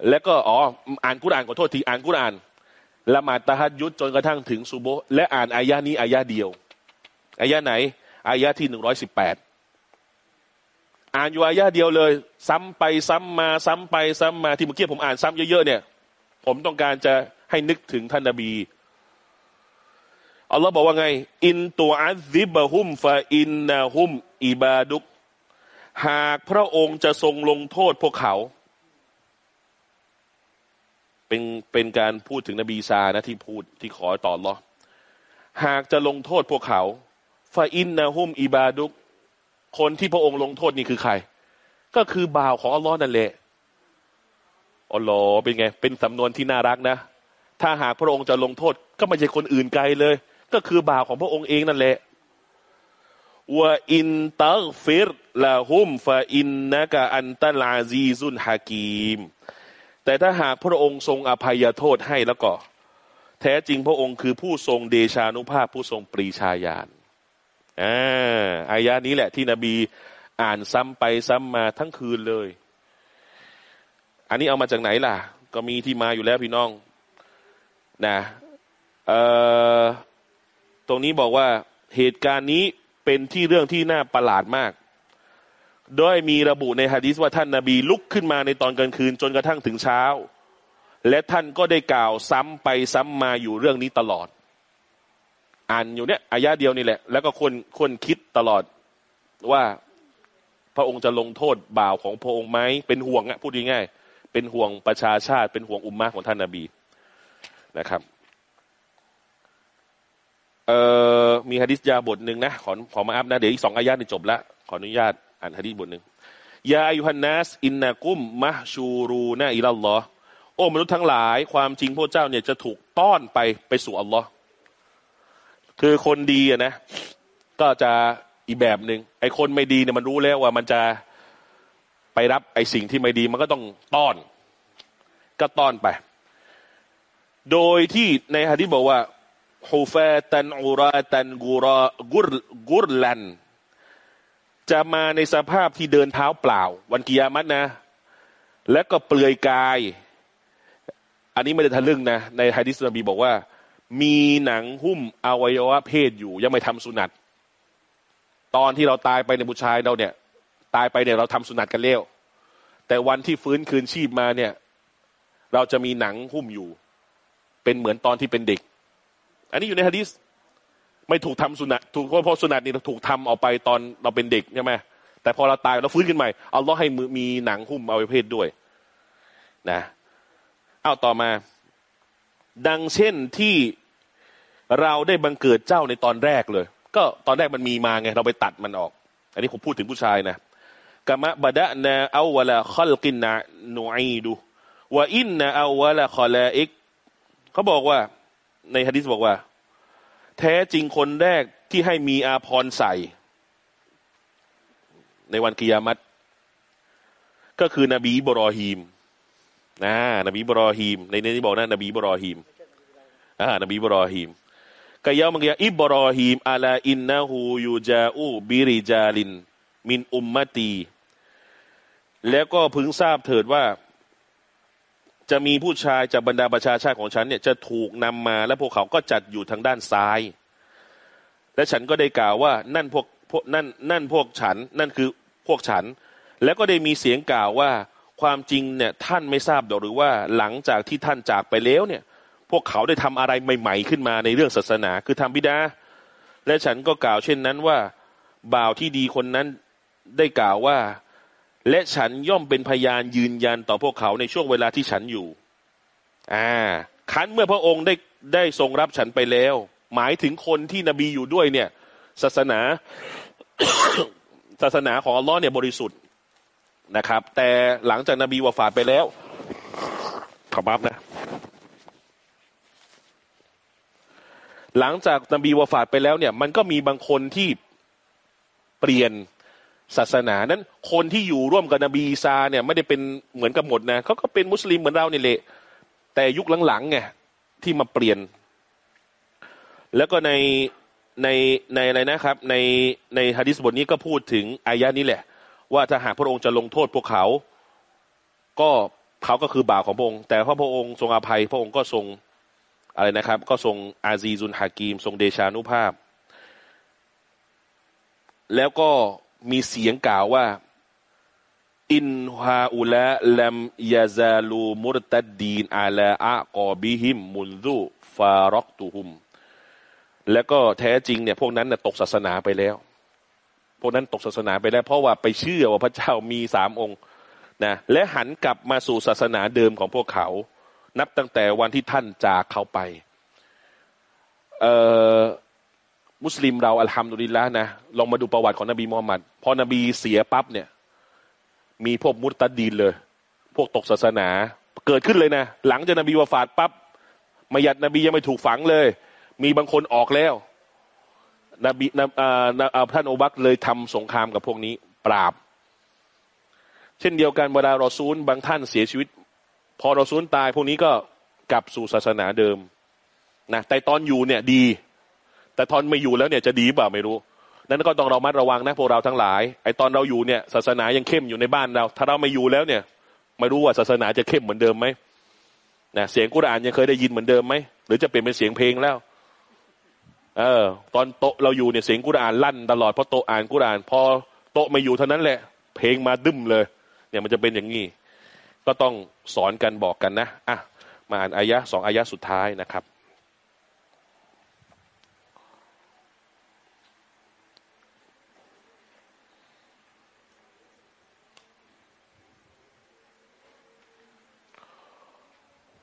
แล้วก็อ๋ออ่านกุรอานขอโทษทีอ่านกุรอานละหมาดตะฮัดยุดจนกระทั่งถึงซุโบ และอ่านอายะนี้อายะเดียวอายะไหนอายะที่หนึ่งร้อยสิบแปดอ่านอยู่อายะเดียวเลย ซ้ำไปซ้ำมาซ้ำไปซ้ำมาที่เมื่อกี้ผมอ่านซ้ำเยอะๆเนี่ย ผมต้องการจะให้นึกถึงท่านนบี อัลลอฮ์บอกว่าไง อินตัวอัซิบะฮุมฟาอินนาฮุมอิบาดุก หากพระองค์จะทรงลงโทษพวกเขา เป็นเป็นการพูดถึงนบีซานะที่พูดที่ขอต่อรอหากจะลงโทษพวกเขาฟาอินนาฮุมอิบาดุก คนที่พระองค์ลงโทษนี่คือใคร ก็คือบ่าวของอัลลอฮ์นั่นแหละอัลลอฮ์เป็นไง เป็นสำนวนที่น่ารักนะ ถ้าหากพระองค์จะลงโทษก็ไม่ใช่คนอื่นไกลเลย ก็คือบ่าวของพระองค์เองนั่นแหละว่าอินตักฟิรละฮุมฟาอินนะกะอันตลาซีซุนฮากีม แต่ถ้าหากพระองค์ทรงอภัยโทษให้แล้วก็ แท้จริงพระองค์คือผู้ทรงเดชานุภาพผู้ทรงปรีชาญาณอ่าอายะนี้แหละที่นบีอ่านซ้ำไปซ้ำมาทั้งคืนเลย อันนี้เอามาจากไหนล่ะ ก็มีที่มาอยู่แล้วพี่น้อง นะ เอ่อ ตรงนี้บอกว่าเหตุการณ์นี้เป็นที่เรื่องที่น่าประหลาดมาก โดยมีระบุในฮะดีษว่าท่านนาบีลุกขึ้นมาในตอนกลางคืนจนกระทั่งถึงเช้า และท่านก็ได้กล่าวซ้ำไปซ้ำมาอยู่เรื่องนี้ตลอด อ่านอยู่เนี่ยอายะเดียวนี่แหละ แล้วก็คนคนคิดตลอดว่าพระองค์จะลงโทษบ่าวของพระองค์ไหมเป็นห่วงอะพูดง่ายๆเป็นห่วงประชาชาติเป็นห่วงอุมมะของท่านนาบีนะครับ เอ่อมีฮะดิษยาบทหนึ่งนะขอขอมาอัพนะเดี๋ยวอีกสองอายะนี่จบละขออนุญาตอ่านฮะดิษบทหนึ่งยาอายุฮันนัสอินนากุมมะชูรูนะอิลลอฮ์โอ้มนุษย์ทั้งหลาย ความจริงพระเจ้าเนี่ยจะถูกต้อนไปไปสู่อัลลอฮ์คือคนดีนะ ก็จะอีแบบหนึ่งไอ้คนไม่ดีเนี่ยมันรู้แล้วว่ามันจะไปรับไอ้สิ่งที่ไม่ดีมันก็ต้องต้อน ก็ต้อนไป โดยที่ในฮะดิษบอกว่า ฮูฟาตันอุราตันกุรกุรกุรลัน จะมาในสภาพที่เดินเท้าเปล่า วันกิยามัตนะ และก็เปลือยกาย อันนี้ไม่ได้ทะลึ่งนะ ในฮะดิษนบีบอกว่า มีหนังหุ้มอวัยวะเพศอยู่ ยังไม่ทำสุนัตตอนที่เราตายไปในบุชายเราเนี่ย ตายไปเนี่ยเราทำสุนัตกันเลี้ยวแต่วันที่ฟื้นคืนชีพมาเนี่ย เราจะมีหนังหุ้มอยู่ เป็นเหมือนตอนที่เป็นเด็ก อันนี้อยู่ในฮะดิษไม่ถูกทำสุนัตถูกเพราะสุนัตนี่ถูกทำออกไปตอนเราเป็นเด็กใช่ไหมแต่พอเราตายเราฟื้นขึ้นใหม่เอาล้อให้มือมีหนังหุ้มเอวัยวะเพศด้วยนะเอาต่อมา ดังเช่นที่เราได้บังเกิดเจ้าในตอนแรกเลย ก็ตอนแรกมันมีมาไง เราไปตัดมันออก อันนี้ผมพูดถึงผู้ชายนะกามะบดะนาเอาวะละขลกินนะนูอีดูว่าอินนะเอาวะละคอลาอิกเขาบอกว่า ในฮะดิษบอกว่า แท้จริงคนแรกที่ให้มีอาพรใส่ ในวันกิยามัตก็คือนบีบรอฮีมนะนบีบรอฮีม ในนี้บอกนะนบีบรอฮีมอ่านบีบรอฮีมกายามังยาอิบรอฮีมอาลาอินนาหูยูจาอูบิริจาลิน มินอุมมตี แล้วก็พึงทราบเถิดว่า จะมีผู้ชายจากบรรดาประชาชาติของฉันเนี่ยจะถูกนำมาและพวกเขาก็จัดอยู่ทางด้านซ้าย และฉันก็ได้กล่าวว่านั่นพวกพวกนั่นนั่นพวกฉันนั่นคือพวกฉัน แล้วก็ได้มีเสียงกล่าวว่าความจริงเนี่ยท่านไม่ทราบหรือว่าหลังจากที่ท่านจากไปแล้วเนี่ย พวกเขาได้ทำอะไรใหม่ ๆ ขึ้นมาในเรื่องศาสนา คือทำบิดา และฉันก็กล่าวเช่นนั้นว่า บ่าวที่ดีคนนั้นได้กล่าวว่า และฉันย่อมเป็นพยานยืนยันต่อพวกเขาในช่วงเวลาที่ฉันอยู่ อ่าคันเมื่อพระองค์ได้ได้ทรงรับฉันไปแล้ว หมายถึงคนที่นบีอยู่ด้วยเนี่ย ศาสนา ศาสนาของอัลลอฮ์เนี่ยบริสุทธิ์นะครับ แต่หลังจากนบีวาฟาดไปแล้วขอบับนะ หลังจากนบีวาฟาดไปแล้วเนี่ย มันก็มีบางคนที่เปลี่ยน ศาสนานั้นคนที่อยู่ร่วมกับนบีอีซาเนี่ยไม่ได้เป็นเหมือนกับหมดนะเขาก็เป็นมุสลิมเหมือนเราเนี่ยแหละแต่ยุคหลังๆไงที่มาเปลี่ยน แล้วก็ในในในอะไรนะครับ ในในฮะดิษบทนี้ก็พูดถึงอายะนี้แหละ ว่าถ้าหากพระองค์จะลงโทษพวกเขา ก็เขาก็คือบ่าวของพระองค์ แต่พระพระองค์ทรงอภัย พระองค์ก็ทรงอะไรนะครับ ก็ทรงอาซีซุนฮากีม ทรงเดชานุภาพ แล้วก็ มีเสียงกล่าวว่า อินฮาอุละลัมยาซาลูมุรตัดดีนอาลาอะกอบิฮิมมุนซุฟารอกตุฮุม แล้วก็แท้จริงเนี่ยพวกนั้นน่ยตกศาสนาไปแล้ว พวกนั้นตกศาสนาไปแล้ว เพราะว่าไปเชื่อว่าพระเจ้ามีสามองค์นะและหันกลับมาสู่ศาสนาเดิมของพวกเขา นับตั้งแต่วันที่ท่านจากเขาไป เอ่อ มุสลิมเราอัลฮัมดุลิลละนะลองมาดูประวัติของนบีมูฮัมมัดพอนบีเสียปั๊บเนี่ย มีพวกมุตตัดดีนเลย พวกตกศาสนา เกิดขึ้นเลยนะ หลังจากนบีวาฟาดปั๊บมายัดนบียังไม่ถูกฝังเลย มีบางคนออกแล้วนบีนอ่าท่านอบักเลยทำสงครามกับพวกนี้ ปราบ เช่นเดียวกันเวลารอซูลบางท่านเสียชีวิต พอรอซูลตายพวกนี้ก็กลับสู่ศาสนาเดิมนะแต่ตอนอยู่เนี่ยดี แต่ตอนไม่อยู่แล้วเนี่ยจะดีเปล่าไม่รู้ นั้นก็ต้องเรามัดระวังนะพวกเราทั้งหลาย ไอ้ตอนเราอยู่เนี่ยศาสนายังเข้มอยู่ในบ้านเรา ถ้าเราไม่อยู่แล้วเนี่ย ไม่รู้ว่าศาสนาจะเข้มเหมือนเดิมไหมนะเสียงกุรอานยังเคยได้ยินเหมือนเดิมไหมหรือจะเปลี่ยนเป็นเสียงเพลงแล้ว เออ ตอนโตเราอยู่เนี่ยเสียงกุรอานลั่นตลอดเพราะโตอ่านกุรอาน พอโตไม่อยู่เท่านั้นแหละ เพลงมาดึ้มเลย เนี่ยมันจะเป็นอย่างนี้ก็ต้องสอนกันบอกกันนะอะมาอ่านอายะสองอายะสุดท้ายนะครับ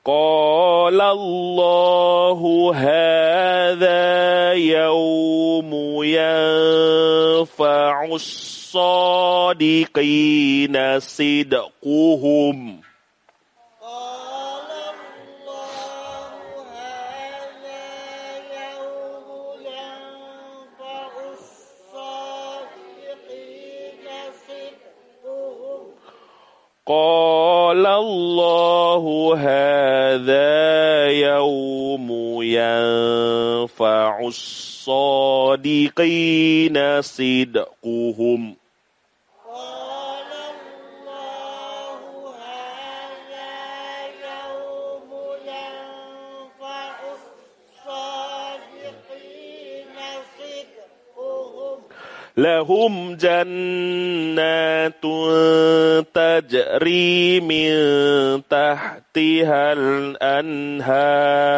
قال الله هذا يوم ينفع الصادقين صدقهم. قال الله هذا يوم ينفع الصادقين صدقهم. لهم جنات تجري من تحتها الأنهار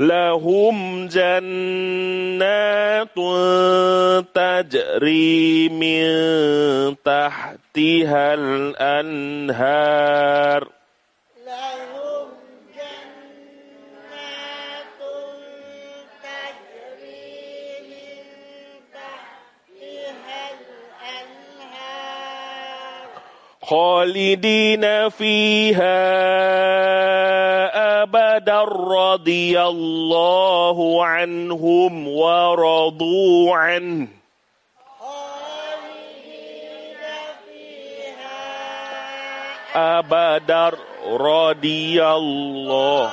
لهم جنات تجري من تحتها الأنهار خالدين فيها أبدا رضي الله عنهم ورضوا عنه. أبدا رضي الله.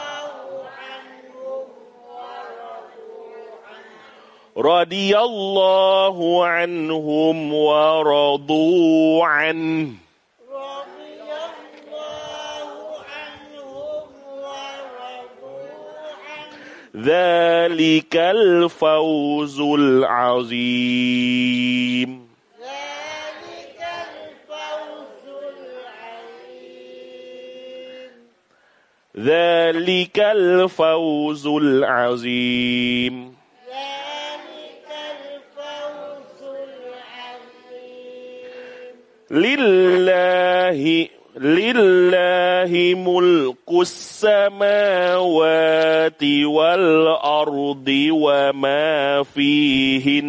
رضي الله عنهم ورضوا عنه. ذلك الفوز العظيم. ذلك الفوز العظيم. ذلك الفوز العظيم. لله لله ملك السماوات والأرض وما فيهن.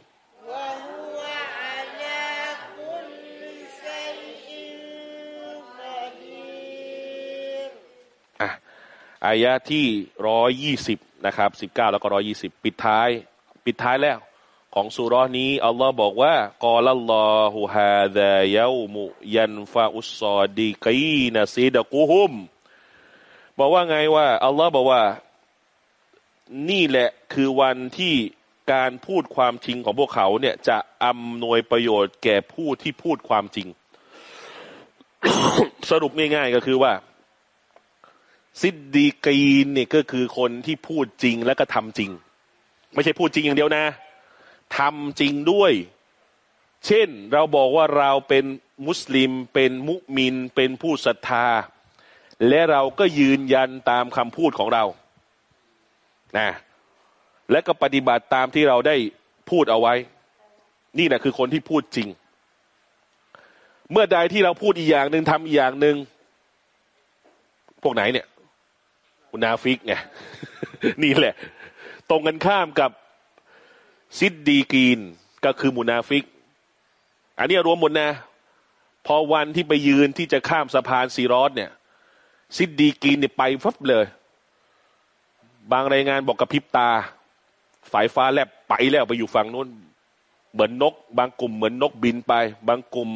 อายะที่ร้อยยี่สิบนะครับสิบเก้าแล้วก็ร้อยี่สิบปิดท้าย ปิดท้ายแล้ว ของสุรนี้ อัลลอฮ์บอกว่ากอลัลลอฮุฮาดะยามุยันฟาอุสซอดีกีนซีดะกุฮุมบอกว่าไงว่า อัลลอฮ์บอกว่า นี่แหละคือวันที่การพูดความจริงของพวกเขาเนี่ย จะอำนวยประโยชน์แก่ผู้ที่พูดความจริง สรุปง่ายๆก็คือว่า ซิดดีกีนเนี่ยก็คือคนที่พูดจริงแล้วก็ทำจริง ไม่ใช่พูดจริงอย่างเดียวนะทำจริงด้วย เช่นเราบอกว่าเราเป็นมุสลิม เป็นมุมิน เป็นผู้ศรัทธา และเราก็ยืนยันตามคำพูดของเรานะและก็ปฏิบัติตามที่เราได้พูดเอาไว้ นี่แหละคือคนที่พูดจริง เมื่อใดที่เราพูดอีกอย่างหนึ่งทำอีกอย่างหนึ่งพวกไหนเนี่ย มุนาฟิกไงนี่แหละ ตรงกันข้ามกับซิดดีกีนก็คือมุนาฟิก อันนี้รวมหมดนะ พอวันที่ไปยืนที่จะข้ามสะพานซีรอตเนี่ย ซิดดีกีนเนี่ยไปฟับเลย บางรายงานบอกกระพริบตา สายฟ้าแลบไปแล้วไปอยู่ฝั่งนู้น เหมือนนก บางกลุ่มเหมือนนกบินไป บางกลุ่ม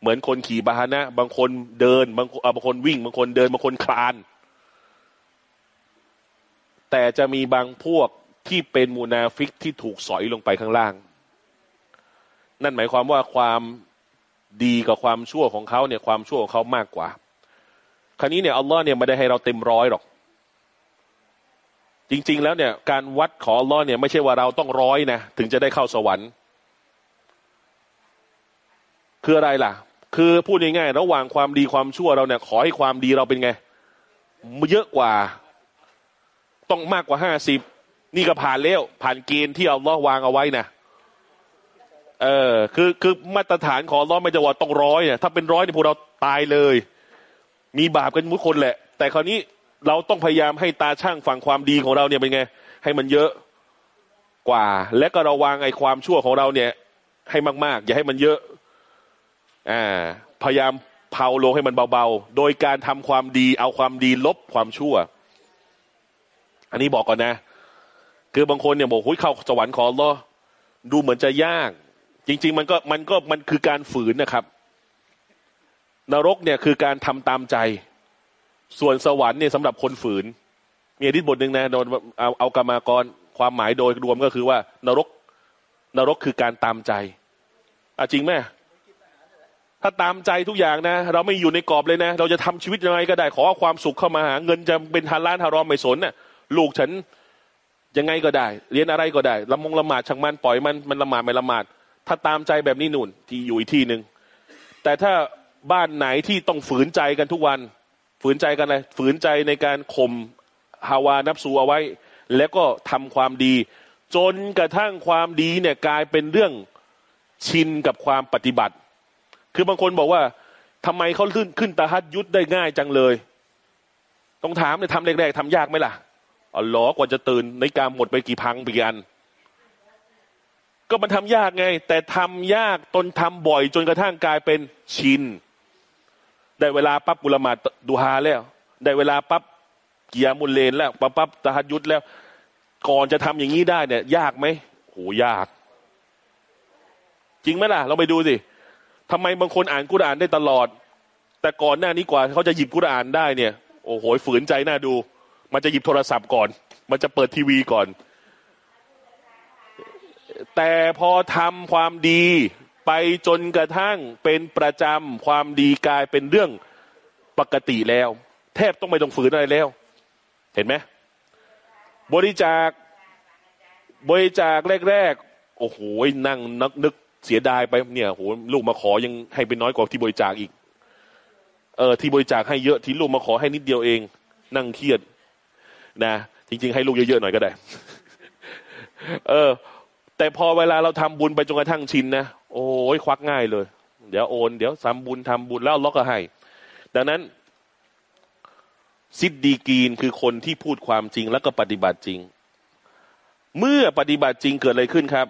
เหมือนคนขี่พาหนะ บางคนเดิน บางบางคนวิ่ง บางคนเดิน บางคนคลาน แต่จะมีบางพวกที่เป็นมุนาฟิกที่ถูกสอยลงไปข้างล่าง นั่นหมายความว่าความดีกับความชั่วของเขาเนี่ยความชั่วของเขามากกว่า คราวนี้เนี่ยอัลลอฮ์เนี่ยไม่ได้ให้เราเต็มร้อยหรอก จริง ๆ แล้วเนี่ย การวัดของอัลลอฮ์เนี่ยไม่ใช่ว่าเราต้องร้อยนะถึงจะได้เข้าสวรรค์ คืออะไรล่ะ คือพูดง่ายๆระหว่างความดีความชั่วเราเนี่ย ขอให้ความดีเราเป็นไง เยอะกว่า ต้องมากกว่าห้าสิบนี่ก็ผ่านแล้วผ่านเกณฑ์ที่เอัลลอวางเอาไว้นะเออคือคือมาตรฐานของลลอไม่จะว่าต้องร้อยเนี่ยถ้าเป็นร้อยเนี่ยพวกเราตายเลย มีบาปกันทุกคนแหละ แต่คราวนี้เราต้องพยายามให้ตาช่างฝั่งความดีของเราเนี่ยเป็นไง ให้มันเยอะกว่า และก็ระวังไอ้ความชั่วของเราเนี่ย ให้มากๆ อย่าให้มันเยอะอ่าพยายามเผาลงให้มันเบาๆ โดยการทำความดีเอาความดีลบความชั่ว อันนี้บอกก่อนนะ คือบางคนเนี่ยบอกหุ้ยเข้าสวรรค์ของอัลดูเหมือนจะยาก จริง ๆ มันก็มันก็มันคือการฝืนนะครับ นรกเนี่ยคือการทำตามใจ ส่วนสวรรค์เนี่ยสำหรับคนฝืน มีอดีตบทหนึ่งนะโดนเอาเอากรรมากรความหมายโดยรวมก็คือว่า นรก นรกคือการตามใจอจริงไหมถ้าตามใจทุกอย่างนะ เราไม่อยู่ในกรอบเลยนะ เราจะทำชีวิตยังไงก็ได้ ขอความสุขเข้ามาหา เงินจะเป็นฮาล้านฮารอมไม่สนน่ะ ลูกฉันยังไงก็ได้ เรียนอะไรก็ได้ละมงละหมาดช่างมันปล่อยมันมันละหมาดไม่ละหมาด ถ้าตามใจแบบนี้นู่นที่อยู่อีกที่หนึ่งแต่ถ้าบ้านไหนที่ต้องฝืนใจกันทุกวัน ฝืนใจกันเลยฝืนใจในการข่มฮาวานับสูเอาไว้ แล้วก็ทำความดี จนกระทั่งความดีเนี่ยกลายเป็นเรื่องชินกับความปฏิบัติ คือบางคนบอกว่าทำไมเขาขึ้นขึ้นตาฮัดยุดได้ง่ายจังเลย ต้องถามเลยทำแรกๆทำยากไหมล่ะ อ๋อหรอกว่าจะตื่นในการหมดไปกี่พังกี่อันก็มันทำยากไง แต่ทำยากตนทำบ่อย จนกระทั่งกลายเป็นชินได้เวลาปั๊บบุรมาดูฮาแล้ว ได้เวลาปั๊บเกียร์มุลเลนแล้วปั๊บปั๊บตะฮัดยุดแล้ว ก่อนจะทำอย่างนี้ได้เนี่ย ยากไหมโหยาก จริงไหมล่ะ เราไปดูสิทำไมบางคนอ่านกุรอานได้ตลอด แต่ก่อนหน้านี้กว่าเขาจะหยิบกุรอานได้เนี่ย โอ้โหฝืนใจน่าดู มันจะหยิบโทรศัพท์ก่อน มันจะเปิดทีวีก่อน แต่พอทำความดีไปจนกระทั่งเป็นประจำความดีกลายเป็นเรื่องปกติแล้ว แทบต้องไม่ต้องฝืนอะไรแล้ว เห็นไหมบริจาคบริจาคแรกๆโอ้โหนั่งนึกนึกเสียดายไปเนี่ยโหลูกมาขอยังให้เป็นน้อยกว่าที่บริจาคอีก เออที่บริจาคให้เยอะที่ลูกมาขอให้นิดเดียวเอง นั่งเครียด นะจริง ๆ ให้ลูกเยอะๆหน่อยก็ได้ เออ แต่พอเวลาเราทำบุญไปจนกระทั่งชินนะโอ้ยควักง่ายเลย เดี๋ยวโอนเดี๋ยวทำบุญทำบุญแล้วล็อกก็ให้ ดังนั้นซิดดีกีนคือคนที่พูดความจริงแล้วก็ปฏิบัติจริง เมื่อปฏิบัติจริงเกิดอะไรขึ้นครับ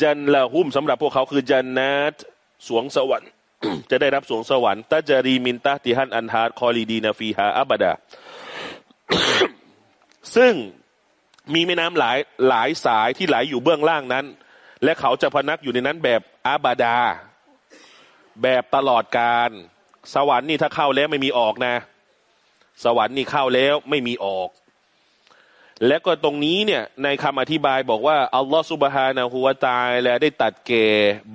จันละหุ้มสำหรับพวกเขาคือจันนัตสวงสวรรค์ จะได้รับสวงสวรรค์ตาจารีมินตาติฮันอันฮาร์คอลีดีนาฟีฮาอับดา ซึ่งมีแม่น้ำหลายหลายสายที่ไหลอยู่เบื้องล่างนั้น และเขาจะพำนักอยู่ในนั้นแบบأبدا แบบตลอดกาล สวรรค์นี่ถ้าเข้าแล้วไม่มีออกนะ สวรรค์นี่เข้าแล้วไม่มีออก และก็ตรงนี้เนี่ยในคำอธิบายบอกว่า อัลลอฮฺสุบฮานะฮูวาตะอาลาได้ตัดเก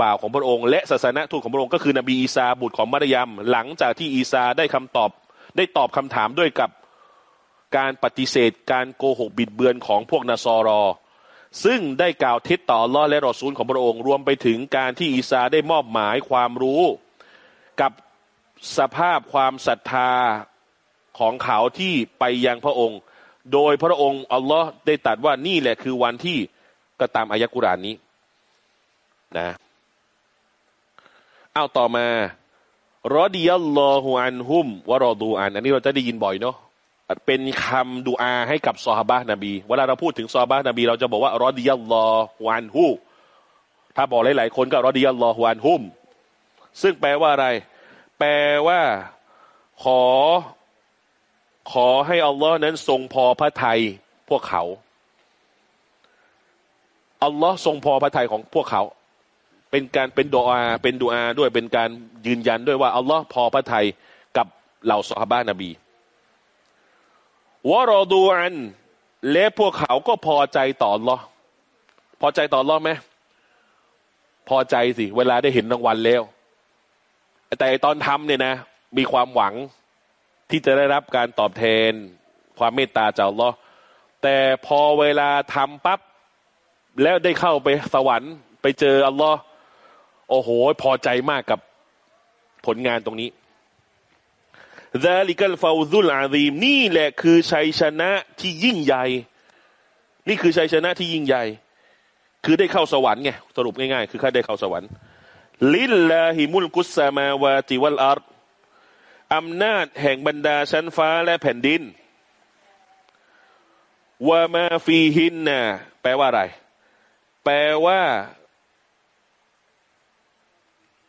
บ่าวของพระองค์ และศาสนทูตของพระองค์ก็คือนบีอีสาบุตรของมารยมหลังจากที่อีสาได้คำตอบได้ตอบคำถามด้วยกับ การปฏิเสธการโกหกบิดเบือนของพวกนาซอรอ ซึ่งได้กล่าวเท็จต่อลอและรอซูลของพระองค์รวมไปถึงการที่อีสาได้มอบหมายความรู้ กับสภาพความศรัทธาของเขาที่ไปยังพระองค์ โดยพระองค์อัลลอฮ์ได้ตัดว่านี่แหละคือวันที่ก็ตามอายะกุรานนี้นะเอาต่อมารอดิยัลลอฮุอันฮุมวะรอดูอัน อันนี้เราจะได้ยินบ่อยเนาะ เป็นคำดูอาให้กับซอฮาบะนบี เวลาเราพูดถึงซอฮาบะนบี เราจะบอกว่ารอดิยัลลอฮุอันฮุถ้าบอกหลาย ๆ คนก็รอดิยัลลอฮุอันฮุม ซึ่งแปลว่าอะไร แปลว่า ขอ ขอให้อัลลอฮ์นั้นทรงพอพระทัยพวกเขา อัลลอฮ์ทรงพอพระทัยของพวกเขา เป็นการเป็นดอาเป็นดูอาด้วยเป็นการยืนยันด้วยว่าอัลลอฮ์พอพระทัยกับเหล่าสหบ้านนบี วรอดูอัน และพวกเขาก็พอใจต่ออัลลอพอใจต่ออัลลอไหมพอใจสิ เวลาได้เห็นรางวัลแล้ว แต่ตอนทำเนี่ยนะ มีความหวังที่จะได้รับการตอบแทน ความเมตตาจากอัลลอฮ์แต่พอเวลาทำปั๊บแล้วได้เข้าไปสวรรค์ ไปเจออัลลอฮ์โอ้โห พอใจมากกับผลงานตรงนี้ ซาลิกัลฟาวซุลอาซีมนี่แหละคือชัยชนะที่ยิ่งใหญ่ นี่คือชัยชนะที่ยิ่งใหญ่ คือได้เข้าสวรรค์ไงสรุปง่ายๆ คือแค่ได้เข้าสวรรค์ ลิลลาฮิมุลกุสซามาวาติวัลอาร์อำนาจแห่งบรรดาชั้นฟ้าและแผ่นดินวามาฟีหินนะแปลว่าอะไร แปลว่า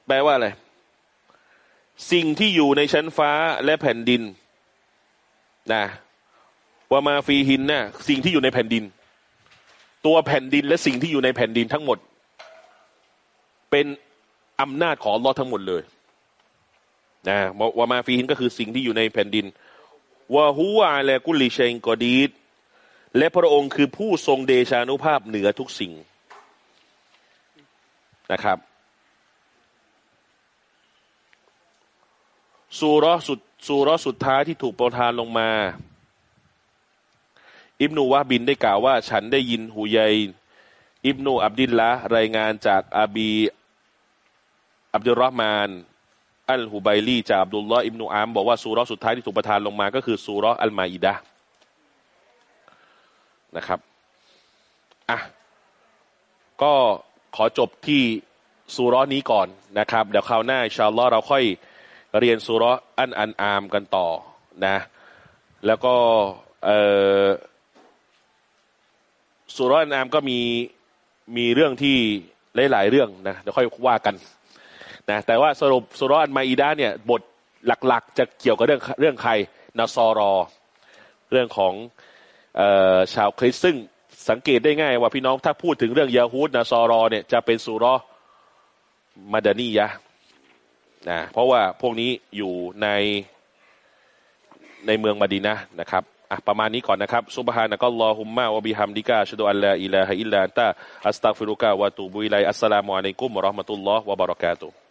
แปลว่าอะไร สิ่งที่อยู่ในชั้นฟ้าและแผ่นดินนะวามาฟีหินนะสิ่งที่อยู่ในแผ่นดิน ตัวแผ่นดินและสิ่งที่อยู่ในแผ่นดินทั้งหมด เป็นอำนาจของลอทั้งหมดเลยนะวามาฟีหินก็คือสิ่งที่อยู่ในแผ่นดินวะฮุวะและกุลิเชงกอดีดและพระองค์คือผู้ทรงเดชานุภาพเหนือทุกสิ่งนะครับ สูรอสุดสูรอสุดท้ายที่ถูกประทานลงมา อิบนูวะบินได้กล่าวว่า ฉันได้ยินหูยัย อิบนูอับดิลละรายงานจากอาบี อับดุลรอห์มานอัลฮุไบลีจากอับดุลลอฮ์อิบนูอามบอกว่าสูรอสุดท้ายที่ถูกประทานลงมาก็คือสูรออัลมาอิดะนะครับอะก็ขอจบที่สูรอนี้ก่อนนะครับ เดี๋ยวคราวหน้าอิชาลลอฮ์เราค่อย เรียนสูรออันอันอามกันต่อนะ แล้วก็สุรออันอามก็มีมีเรื่องที่หลายๆเรื่องนะเดี๋ยวค่อยว่ากันนะแต่ว่าสรุปสุรอันมาอีดาเนี่ยบทหลักๆ จะเกี่ยวกับเรื่องเรื่องใครนาซอรอ เรื่องของออชาวคริสต์ซึ่งสังเกตได้ง่ายว่าพี่น้องถ้าพูดถึงเรื่องยาฮูดนาซอรอเนี่ยจะเป็นสุรอมาดานียะ นะเพราะว่าพวกนี้อยู่ในในเมืองมาดีนะนะครับอะประมาณนี้ก่อนนะครับซุบฮานะกัลลอฮุมมะวะบิฮัมดิกะอัชะดุอัลลาอิลาฮะอิลลัตตาอัสตัฟิรุกะวะตูบุอิลัยอัสสลามุอะลัยกุมวะเราะห์มะตุลลอฮ์วะบะเราะกาตุฮ์